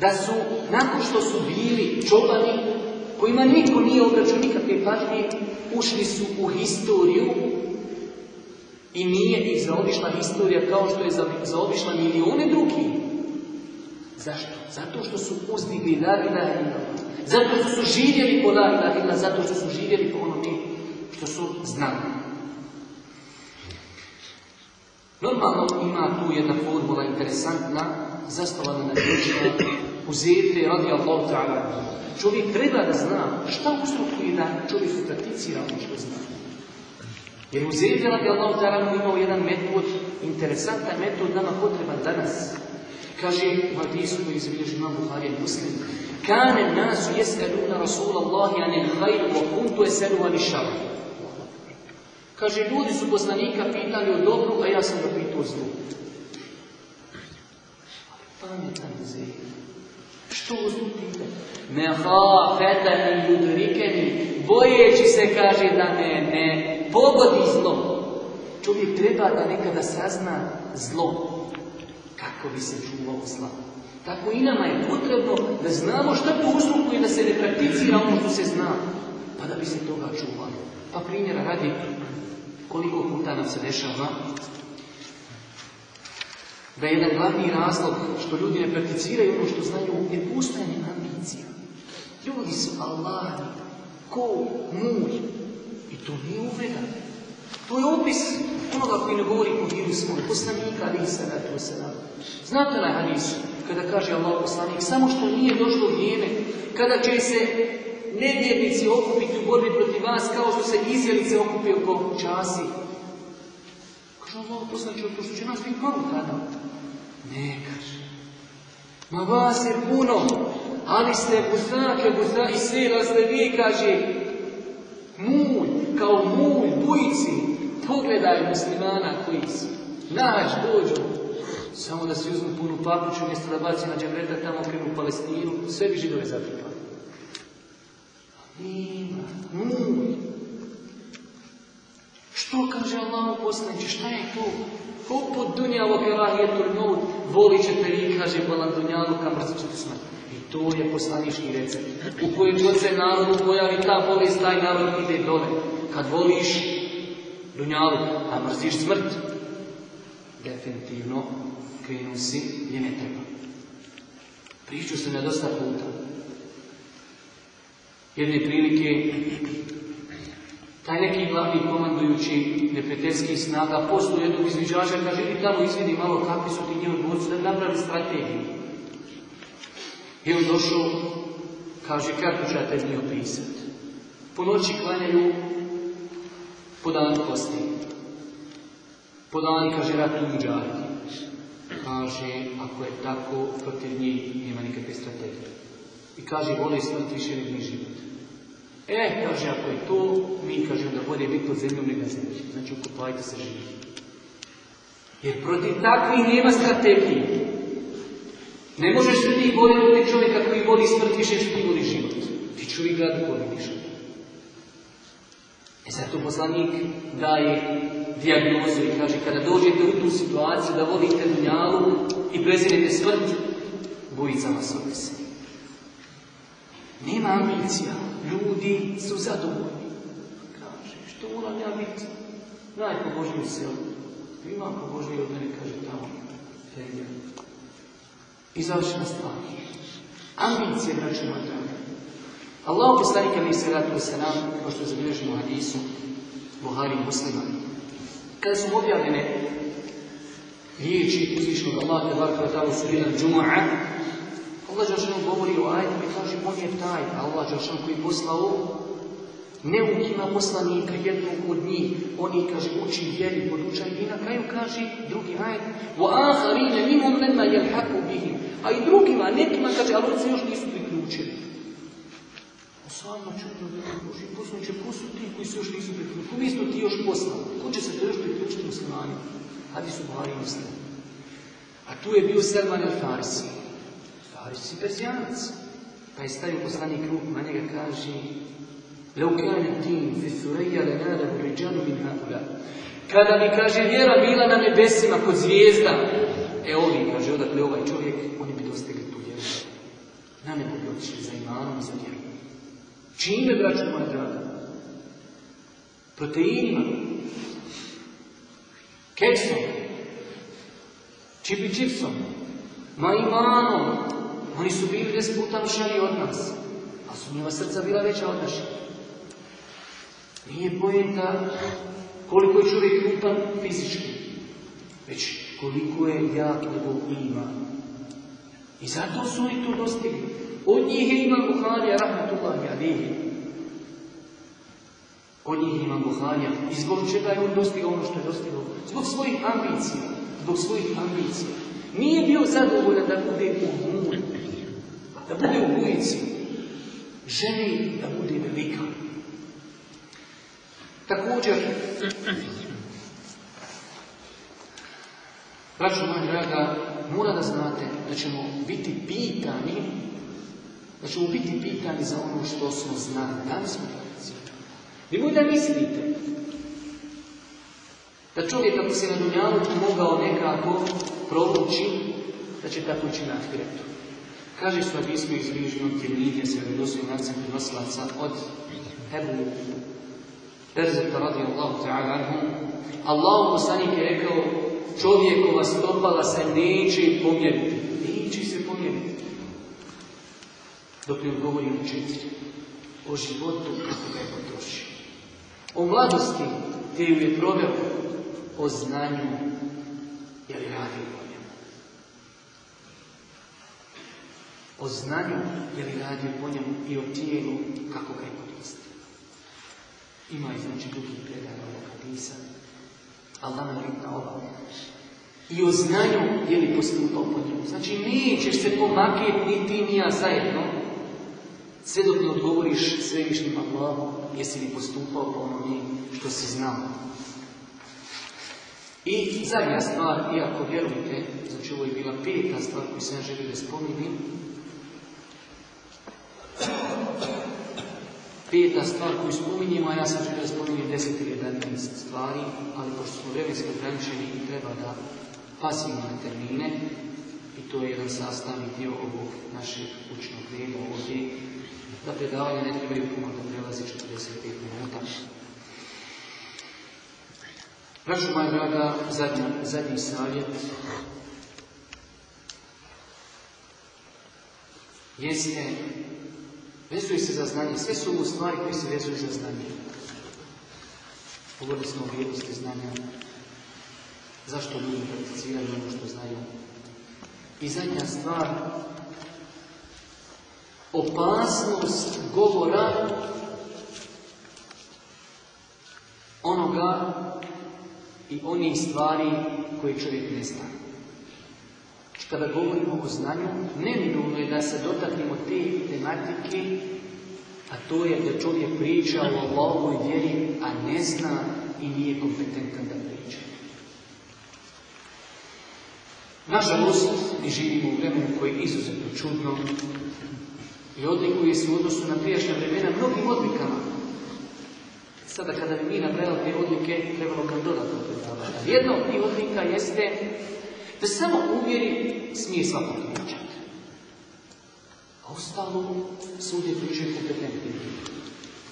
B: Da su, nakon što su bili čobani, kojima niko nije obraćao nikakve pažnje, ušli su u historiju i nije ih zaobišla historija kao što je zaobišla milijone drugih. Zašto? Zato što su postigli la ilaha. Zato što su živjeli po la ilaha zato što su živjeli po onome što su znali. Normalno ima tu jedna formula interesantna, zasnovana na uzete radi Allah ta'ala. Čovjek treba da zna šta uzrokuje da čovjek prakticira ono što zna. Jer uzete radi Allah ta'ala imao jedan metod, interesantan metod nama potreban danas. Kaže u hadisu koji se bilježi imam Buhari Muslim, Kane nasu jes'aluna Rasulallahi anil hajru wa kuntu esalu ani šaru. Kaže, ljudi su poslanika pitali o dobru, a ja sam ga pitao zlu. Pametan zeh. Što pita? Meha fetani yudrikeni. Bojeći se, kaže, da me ne pogodi zlo. Čovjek treba da nekada sazna zlo. Kako bi se čuvao zla. Tako i nama je potrebno da znamo šta uzrokuje da se ne prakticira ono što se zna. Pa da bi se toga čuvali. Pa primjera radi, koliko puta nam se dešava da je jedan glavni razlog što ljudi ne prakticiraju ono što znaju je postojanje ambicija. Ljudi su Allahi, ko, mur. I to nije uvreda. To je opis onoga koji ne govori o hiru svoj, poslanika ali na to se Znate na hadisu, kada kaže Allah poslanik, samo što nije došlo vrijeme, kada će se nevjernici okupiti u borbi protiv vas kao što se izjelice okupi oko časi. Kaže Allah poslanik, to što će nas biti malo tada. Ne, kaže. Ma vas je puno, ali ste buzake, buzake, i sve ste vi, kaže, mulj, kao mulj, bujici, pogledaj muslimana koji su. Nađ, dođu, samo da se uzmu punu papuću, mjesto da baci na džemreta tamo krenu u Palestinu, sve bi židove zatrpali. Nima, mulj. Što kaže Allah poslaniče, šta je to? Poput dunjavo kerahijetul maut, volit ćete vi, kaže bolan dunjalu, kam ćete smrt. I to je poslanički recept. U kojem god se narodu pojavi ta bolest, taj narod ide dole. Kad voliš dunjalu, a mrziš smrt, definitivno krenu si gdje ne treba. Priču se na dosta puta. Jedne prilike taj neki glavni komandujući neprijateljskih snaga posluje jednog izviđača i kaže i tamo izvidi malo kakvi su ti njihovi borci da napravi strategiju. I on došao, kaže kako ćete mi opisati. Po noći klanjaju po dan kosti. Po dan, kaže, ratu muđahidi. Kaže, ako je tako, protiv njih nema nikakve strategije. I kaže, vole smrt više nego život. E, kaže, ako je to, mi, kaže, da bolje biti pod zemljom nego zemlji. Znači, ukupajte se živi. Jer protiv takvih nema strategije. Ne možeš ti protiv čovjeka koji voli smrt više što ti voli život. Ti čovjek gradu voliš. E zato poslanik daje dijagnozu i kaže kada dođete u tu situaciju da volite dunjalu i prezirete smrt, bojica vas. Nema ambicija. Ljudi su zadovoljni. Kaže, što moram ja biti najpobožniji selu? Ima pobožniji od mene, kaže tamo. Fedja. I završena stvar. Ambicije, braće moja. Allah poslanik ali se ratu se nam, kao što zabilježimo hadisu, Buhari muslima. Kada su objavljene riječi uzvišnog Allah, te barka tamo su bila džuma'a, Allah Đelšanu govori o ajetima i kaže, on je taj, Allah Đelšanu koji je poslao neukima poslanika, jednog od njih, oni, kaže, uči vjeri, podučaj i na kraju kaže, drugi ajet, وَآخَرِينَ مِنْهُمْ لَمَّا يَلْحَقُ بِهِمْ A i drugima, nekima, kaže, ali oni se još nisu priključili. Samo čudno da Boži poslaniče, ko su ti koji se još nisu priključili? Ko isto ti još poslao? Ko će se to još priključiti muslimanima? Hadi su Buhari muslim. A tu je bio Selman el Farisi. Farisi Perzijanac. Pa je stavio poslanik ruku na njega kaže لو كان الدين في الثريا لناله الرجال من هؤلاء kada bi, kaže, vjera bila na nebesima kod zvijezda, e ovi, kaže, odakle ovaj čovjek, oni bi dostigli tu vjeru. Na nebo bi otišli za imanom i za vjeru. Čime, braćo moja draga? Proteinima. Keksom. Čipi čipsom. Ma imanom. Oni su bili deset puta višari od nas. A su njima srca bila veća od naših. Nije pojenta koliko je čovjek krupan fizički, već koliko je jak njegov iman. I zato su oni to dostigli. Od njih je imam Buharija, rahmatullahi alihi. Od njih imam Buharija. I zbog čega je on dostigao ono što je dostigao? Zbog svojih ambicija. Zbog svojih ambicija. Nije bio zadovoljan da bude u da bude u bujici. Želi da bude velika. Također, braćo moja draga, mora da znate da ćemo biti pitani, da ćemo biti pitani za ono što smo znali. Da li smo? Nemoj da mislite da čovjek ako se na dunjalu mogao nekako provući, da će tako ići na. Kaže su abismo iz Rižnog Tirnidje se redosuje nacem prenoslaca od Ebu Berzeta radijallahu ta'ala anhu, Allah poslanik je rekao, čovjekova stopala se neće pomjeriti. Neće se pomjeriti. Dok ne odgovori. O životu kako ga je potrošio. O mladosti gdje ju je proveo. O znanju je li radio po njemu. O znanju je li radio po njemu i o tijelu kako ga je koristio. Ima i znači drugih predanja ovog hadisa, da nam bitna ova. i o znanju je li postupao po njemu. Znači, nećeš se pomaknuti ni ti ni ja zajedno, sve dok ne odgovoriš svevišnjim Allahom, jesi li postupao po onome što si znao. I zadnja stvar, iako vjerujte, znači ovo je bila peta stvar koju sam želio da spominim, Peta stvar koju spominjemo, a ja sam želio spominjem 10 ili 11 stvari, ali pošto smo vremenski ograničeni i treba da pazimo na termine, i to je jedan sastavni dio ovog našeg učnog reda ovdje, da predavanje ne trebaju puno da prelazi 45 minuta. Braćo moja draga, zadnji, zadnji savjet jeste, vezuje se za znanje, sve su ovo stvari koje se vezuju za znanje. Govorili smo o vrijednosti znanja, zašto ljudi prakticiraju ono što znaju. I zadnja stvar, opasnost govora onoga i onih stvari koje čovjek ne zna. Kada govorimo o znanju, neminovno je da se dotaknemo te tematike, a to je da čovjek priča o Allahovoj vjeri, a ne zna i nije kompetentan da priča. Nažalost, mi živimo u vremenu koje je izuzetno čudno i odlikuje se u odnosu na prijašnja vremena mnogim odlikama. Sada kada bi mi nabrali te odlike, trebalo nam dodatno predavati. Jedna od tih odlika jeste da samo uvjeri svakog pričati. A ostalo sudje pričaju kompetentni.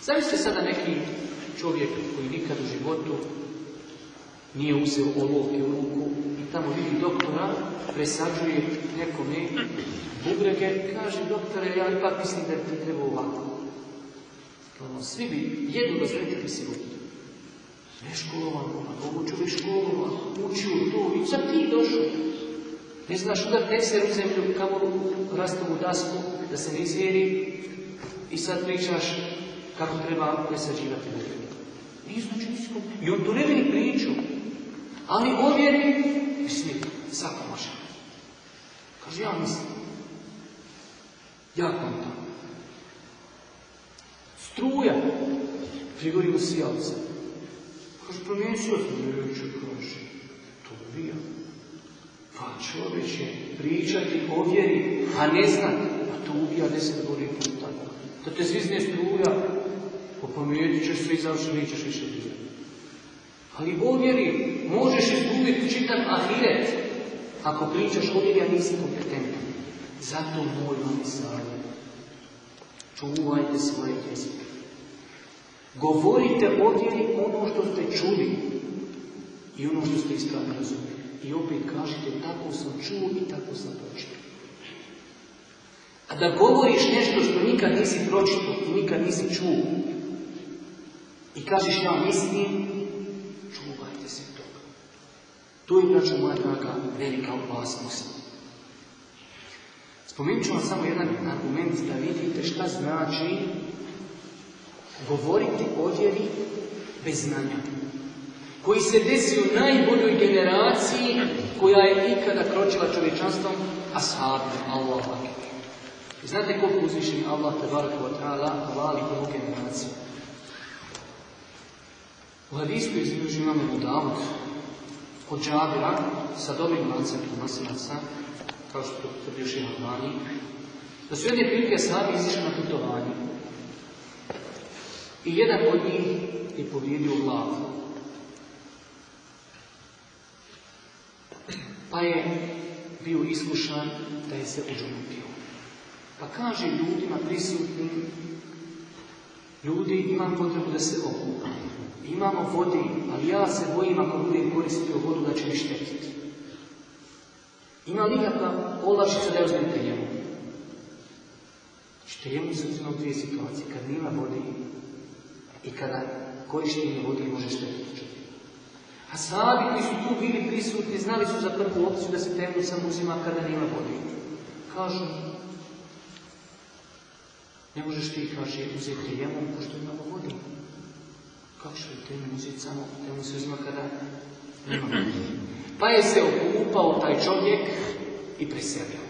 B: Zamislite sada neki čovjek koji nikad u životu nije uzeo olovke u ruku i tamo vidi doktora, presađuje nekome bubrege, kaže doktore, ja ipak mislim da ti treba ovako. Ono, svi bi sretili ovdje. Neškolovan, a ovo čovjek školovan, učio to i sad ti došao. Ne znaš da teser u zemlju kamo rastovu dasku, da se ne izvjeri i sad pričaš kako treba presađivati bubrege. Nije znači niskom. I on to ne bi priču. Ali ovjeri, mislim, svako može. Kaže, ja mislim. Ja kontam. Struja. Prigorimo sijalca. Kaže, promijeni sijalca. Neće, kaže. To bija. Pa čovječe, pričati o vjeri, a ne znati, a to ubija deset gori puta. Da te zvizne struja, popamijetit ćeš se i završi, nećeš više biti. Ali o vjeri možeš izgubiti čitav ahiret ako pričaš o vjeri, a nisi kompetentan. Zato moj vam savjet. Čuvajte svoje jezike. Govorite o vjeri ono što ste čuli i ono što ste ispravno razumjeli. I opet kažete, tako sam čuo i tako sam pročitao. A da govoriš nešto što nikad nisi pročitao i nikad nisi čuo i kažeš ja mislim, čuvajte se toga. To je, braćo moja draga, velika opasnost. Spomenut ću vam samo jedan argument da vidite šta znači govoriti o vjeri bez znanja. Koji se desi u najboljoj generaciji koja je ikada kročila čovječanstvom, a Allah I znate koliko uzvišeni Allah te wa ta'ala hvali ovu generaciju? U hadisu je između imamo u Davud od Džabira sa dobrim lancem prenosilaca, kao što to jedan vani, da su jedne prilike sahabi izišli na putovanje. I jedan od njih je povrijedio glavu. Pa je bio iskušan da je se uđunupio. Pa kaže ljudima prisutnim, ljudi imam potrebu da se okupam. Imamo vodi, ali ja se bojim ako budem koristio vodu da će mi štetiti. Ima li kakva olakšica da je uzmem tejemu? Znači, tejemu se dvije situacije. Kad nema vodi i kada korištenje vode može štetiti A sahabi koji su tu bili prisutni znali su za prvu opciju da se temu samo uzima kada nema vode. Kažu, ne možeš ti, kaže, uzeti tejemu pošto imamo vodi. Kako što je temu uzeti samo, temu se uzima kada nema vode. Pa je se okupao taj čovjek i preselio.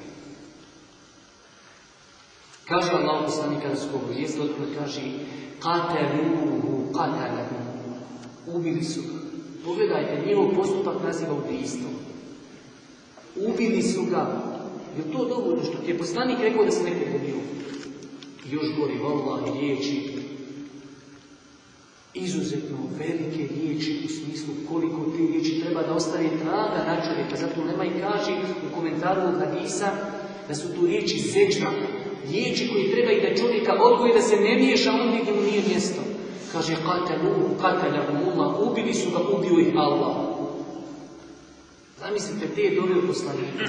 B: Kaže Allah poslanik kada su govori, jeste odgovor kaže Kateruhu, kateruhu. Ubili su ga. Pogledajte, njegov postupak naziva ubijstvom. Ubili su ga. Je to dovoljno što ti je poslanik rekao da se neko ubio? Još gori, vallahi, riječi. Izuzetno velike riječi u smislu koliko te riječi treba da ostane traga na čovjeka. Zato nema i kaže u komentaru od hadisa da su tu riječi zeđna. Riječi koji treba i da čovjeka odgoje da se ne miješa ondje gdje mu nije mjesto. Kaže, katelu, katelu, ubili su ga, ubio ih Allah. Zamislite te dove u poslanika.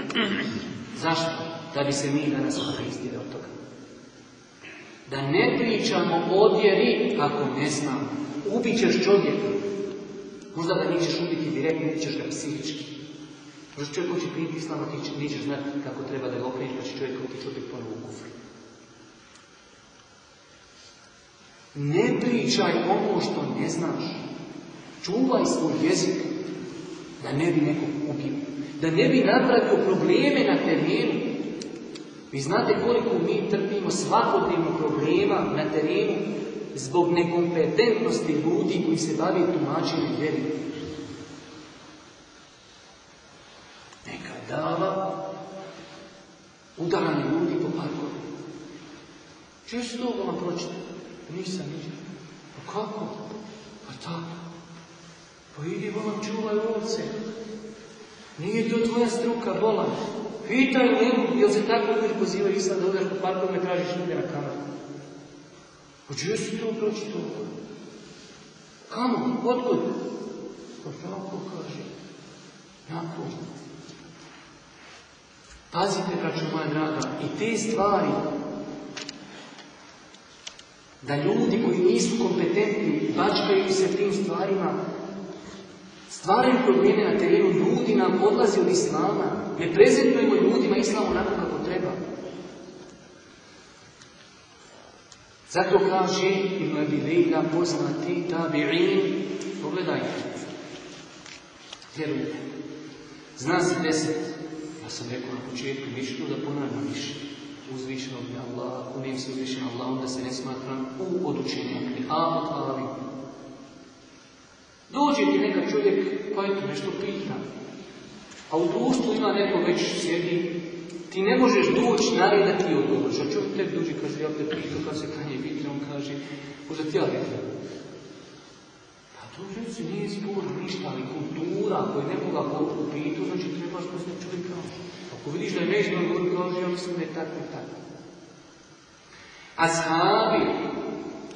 B: Zašto? Da bi se mi danas koristili od toga. Da ne pričamo o vjeri ako ne znamo. Ubićeš čovjeka. Možda ga nećeš ubiti direktno, nećeš ga psihički. Možda čovjek hoće primiti islam, a ti nećeš znati kako treba da ga okreniš, pa će čovjek otići opet ponovo u kufru. Ne pričaj ono što ne znaš. Čuvaj svoj jezik da ne bi nekog ubio. Da ne bi napravio probleme na terenu. Vi znate koliko mi trpimo svakodnevno problema na terenu zbog nekompetentnosti ljudi koji se bavi tumačenjem vjeri. Neka dava udarani ljudi po parkovi. Češ to vam pročitati? Nisam ništa. Pa kako? Pa tako. Pa idi volam čuvaj ovce. Nije to tvoja struka, bolan. Pitaj njemu, jel se tako ljudi pozivaju i sad da udaš po parkovima tražiš ljude na kameru. Pa gdje si to pročitao? Kamo? Otkud? Pa tako kaže. Jako. Pazite, braćo moja draga, i te stvari da ljudi koji nisu kompetentni bačkaju se tim stvarima, stvaraju probleme na terenu, ljudi nam odlaze od islama, ne prezentujemo ljudima islam onako kako treba. Zato kaže Ibn Abi Lejla poznati tabi'in, pogledajte, vjerujte, zna se deset, ja sam rekao na početku, više da ponavljam više uzvišenog je Allah, nije se uzvišen Allah, onda se ne smatram u odučenju Ahamad Ali. Dođe ti neka čovjek, pa eto nešto pita. A u društvu ima neko već sjedi, ti ne možeš doći na da ti odgovoriš. A čovjek tebi dođe, kaže, ja te pitao, kad se kranje vidi, on kaže, možda ti ja vidim. Pa to reći nije spor, ništa, ali kultura koju nekoga pitu, znači trebaš poslati čovjeka. Ako vidiš da je neizmjerno govori, kaže, ja mislim da je tako i tako. Ashabi,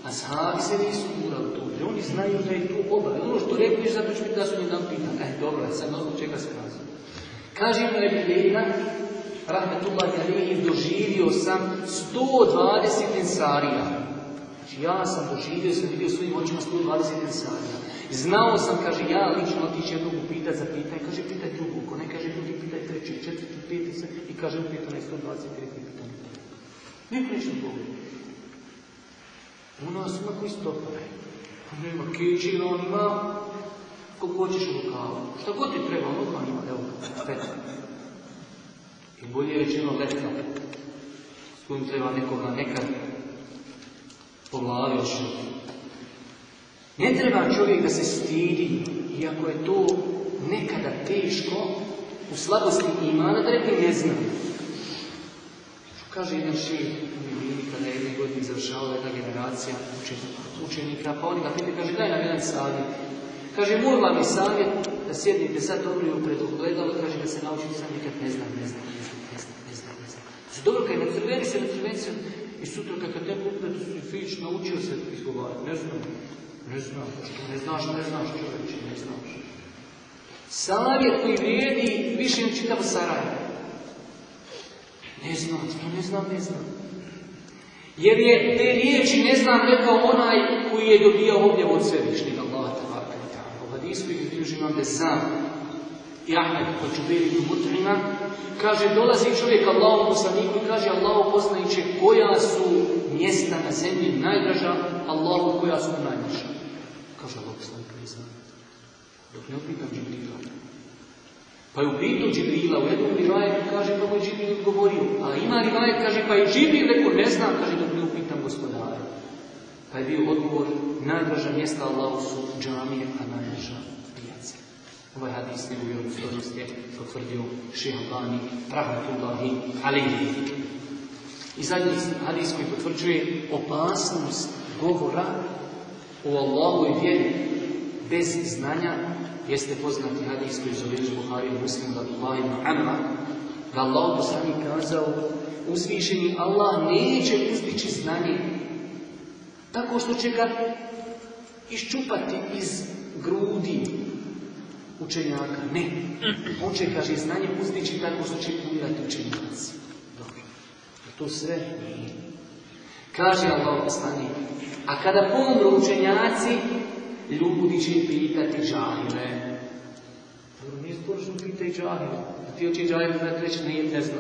B: ashabi se nisu gurali jer oni znaju da je to obave. Ono što rekliš, zato će biti da su mi nam pitali. E, dobro, sad na osnovu čega se kazao. Kaže Abi Lejna, Rahmetullah Alihi, doživio sam 120 ensarija. Znači, ja sam doživio, sam vidio svojim očima 120 ensarija. Znao sam, kaže, ja lično otići jednog upitat za pitanje, kaže, pitaj drugu, ako ne kaže drugi, pitaj treći, četvrti, kaže, upit onaj 120 pitanje. Niko ništa govori. U nas ima koji stopare. On ima kećina, on ima hoćeš u rukavu. Šta god ti treba, on odmah ima, evo, peta. I bolje rečeno letka. S kojim treba nekoga nekad po glavi. Ne treba čovjek da se stidi, iako je to nekada teško, u slabosti imana, da rekli ne znam. Kaže jedan šir u kada je jedne godine završavala jedna generacija učenika, pa oni ga pita, kaže, daj nam jedan savjet. Kaže, moj mi savjet da sjednite sad dobro ogledalo, kaže da se naučite sam nikad ne znam, ne znam, ne znam, ne znam, ne znam, ne znam. Znači, dobro, kad je crveni se, i sutra kad te su fić, naučio se izgovarati, ne znam, ne znam, što ne znaš, ne znaš čovječe, ne znaš. Savjet koji vrijedi više nego čitav Sarajevo. Ne znam, što ne znam, ne znam. Jer je te riječi ne znam rekao onaj koji je dobijao ovdje od svevišnjeg Allaha tabaraka wa ta'ala. U hadisu ih bilježi imam Bezam i Ahmed kod Čubeli i Mutrina, kaže, dolazi čovjek Allahu poslaniku i kaže Allahu poslaniće koja su mjesta na zemlji najdraža, Allahu koja su najdraža. Kaže Allah poslanik ne znam. Dok ne upitam Džibrila. Pa je upitao Džibrila, u jednom rivajetu kaže pa mu je Džibril odgovorio, a ima rivajet kaže pa je Džibril rekao ne znam, kaže dok ne upitam gospodara. Pa je bio odgovor, najdraža mjesta Allahu su džamije, a najdraža pijace. Ovaj hadis njegovu vjerodostojnost je potvrdio šeha Bani, rahmatullahi alihi. I zadnji hadis koji potvrđuje opasnost govora o Allahovoj vjeri bez znanja jeste poznati hadis koji zove Buhari i Muslim da Allah ibn Amma da Allah poslanik kazao uzvišeni Allah neće uzdići znanje tako što će ga iščupati iz grudi učenjaka. Ne. On će, kaže, znanje uzdići tako što će umirati učenjaci. Dobro. To sve. Kaže Allah poslanik, a kada pomru učenjaci, ljudi će pitati džahile. Dobro, nije sporučno pitaj džahile. A ti hoće džahile da reći, nije, ne znam.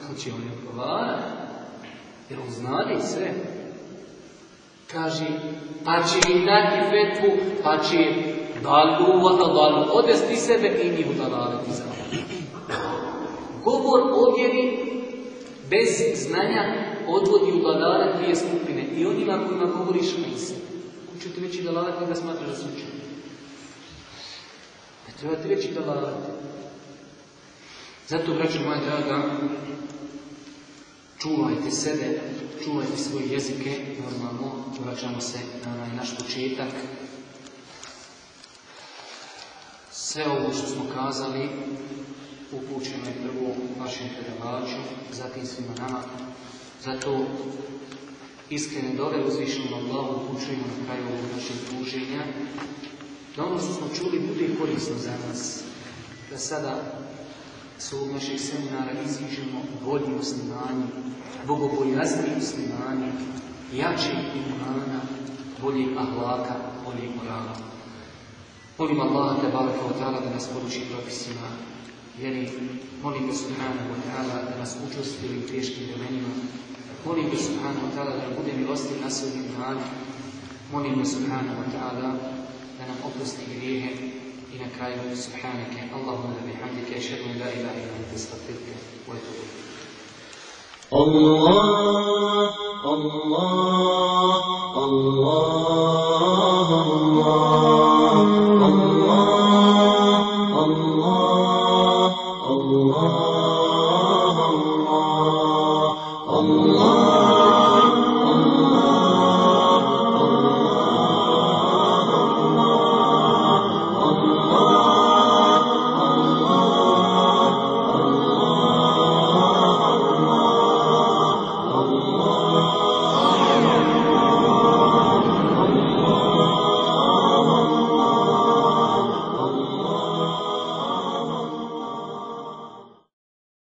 B: Kako će oni odgovarati? Jer on znade sve. Kaže, pa će im dati fetvu, pa će dalu vata dalu, odvesti sebe i njih udalavati za Govor o vjeri bez znanja odvodi u vladare dvije skupine. I onima kojima govoriš misli. Hoću ti reći da ladati da smatraš da. Ne treba ti. Zato, braćo moja draga, čuvajte sebe, čuvajte svoje jezike, normalno, vraćamo se na onaj naš početak. Sve ovo što smo kazali, upućeno je prvo vašem predavaču, zatim svima nama. Zato iskrene dole uzvišenom Allahu upućujemo na kraju ovog našeg druženja, da ono što smo čuli bude korisno za nas, da sada s ovog našeg seminara iziđemo bolji muslimani, bogobojazni muslimani, jači imana, boljeg ahlaka, boljeg morala. Molim Allaha te baraka wa ta'ala da nas poruči propisima vjeri. Molim ga subhanahu wa da nas učusti u teškim vremenima. Molim ga subhanahu wa ta'ala da nam bude milosti na sve imana. Molim ga subhanahu wa ta'ala da nam oprosti grijehe i na kraju subhanike. Allahumma da bihamdike ashhadu an la ilaha illa anta astaghfiruka wa atubu Allah
A: Allah Allah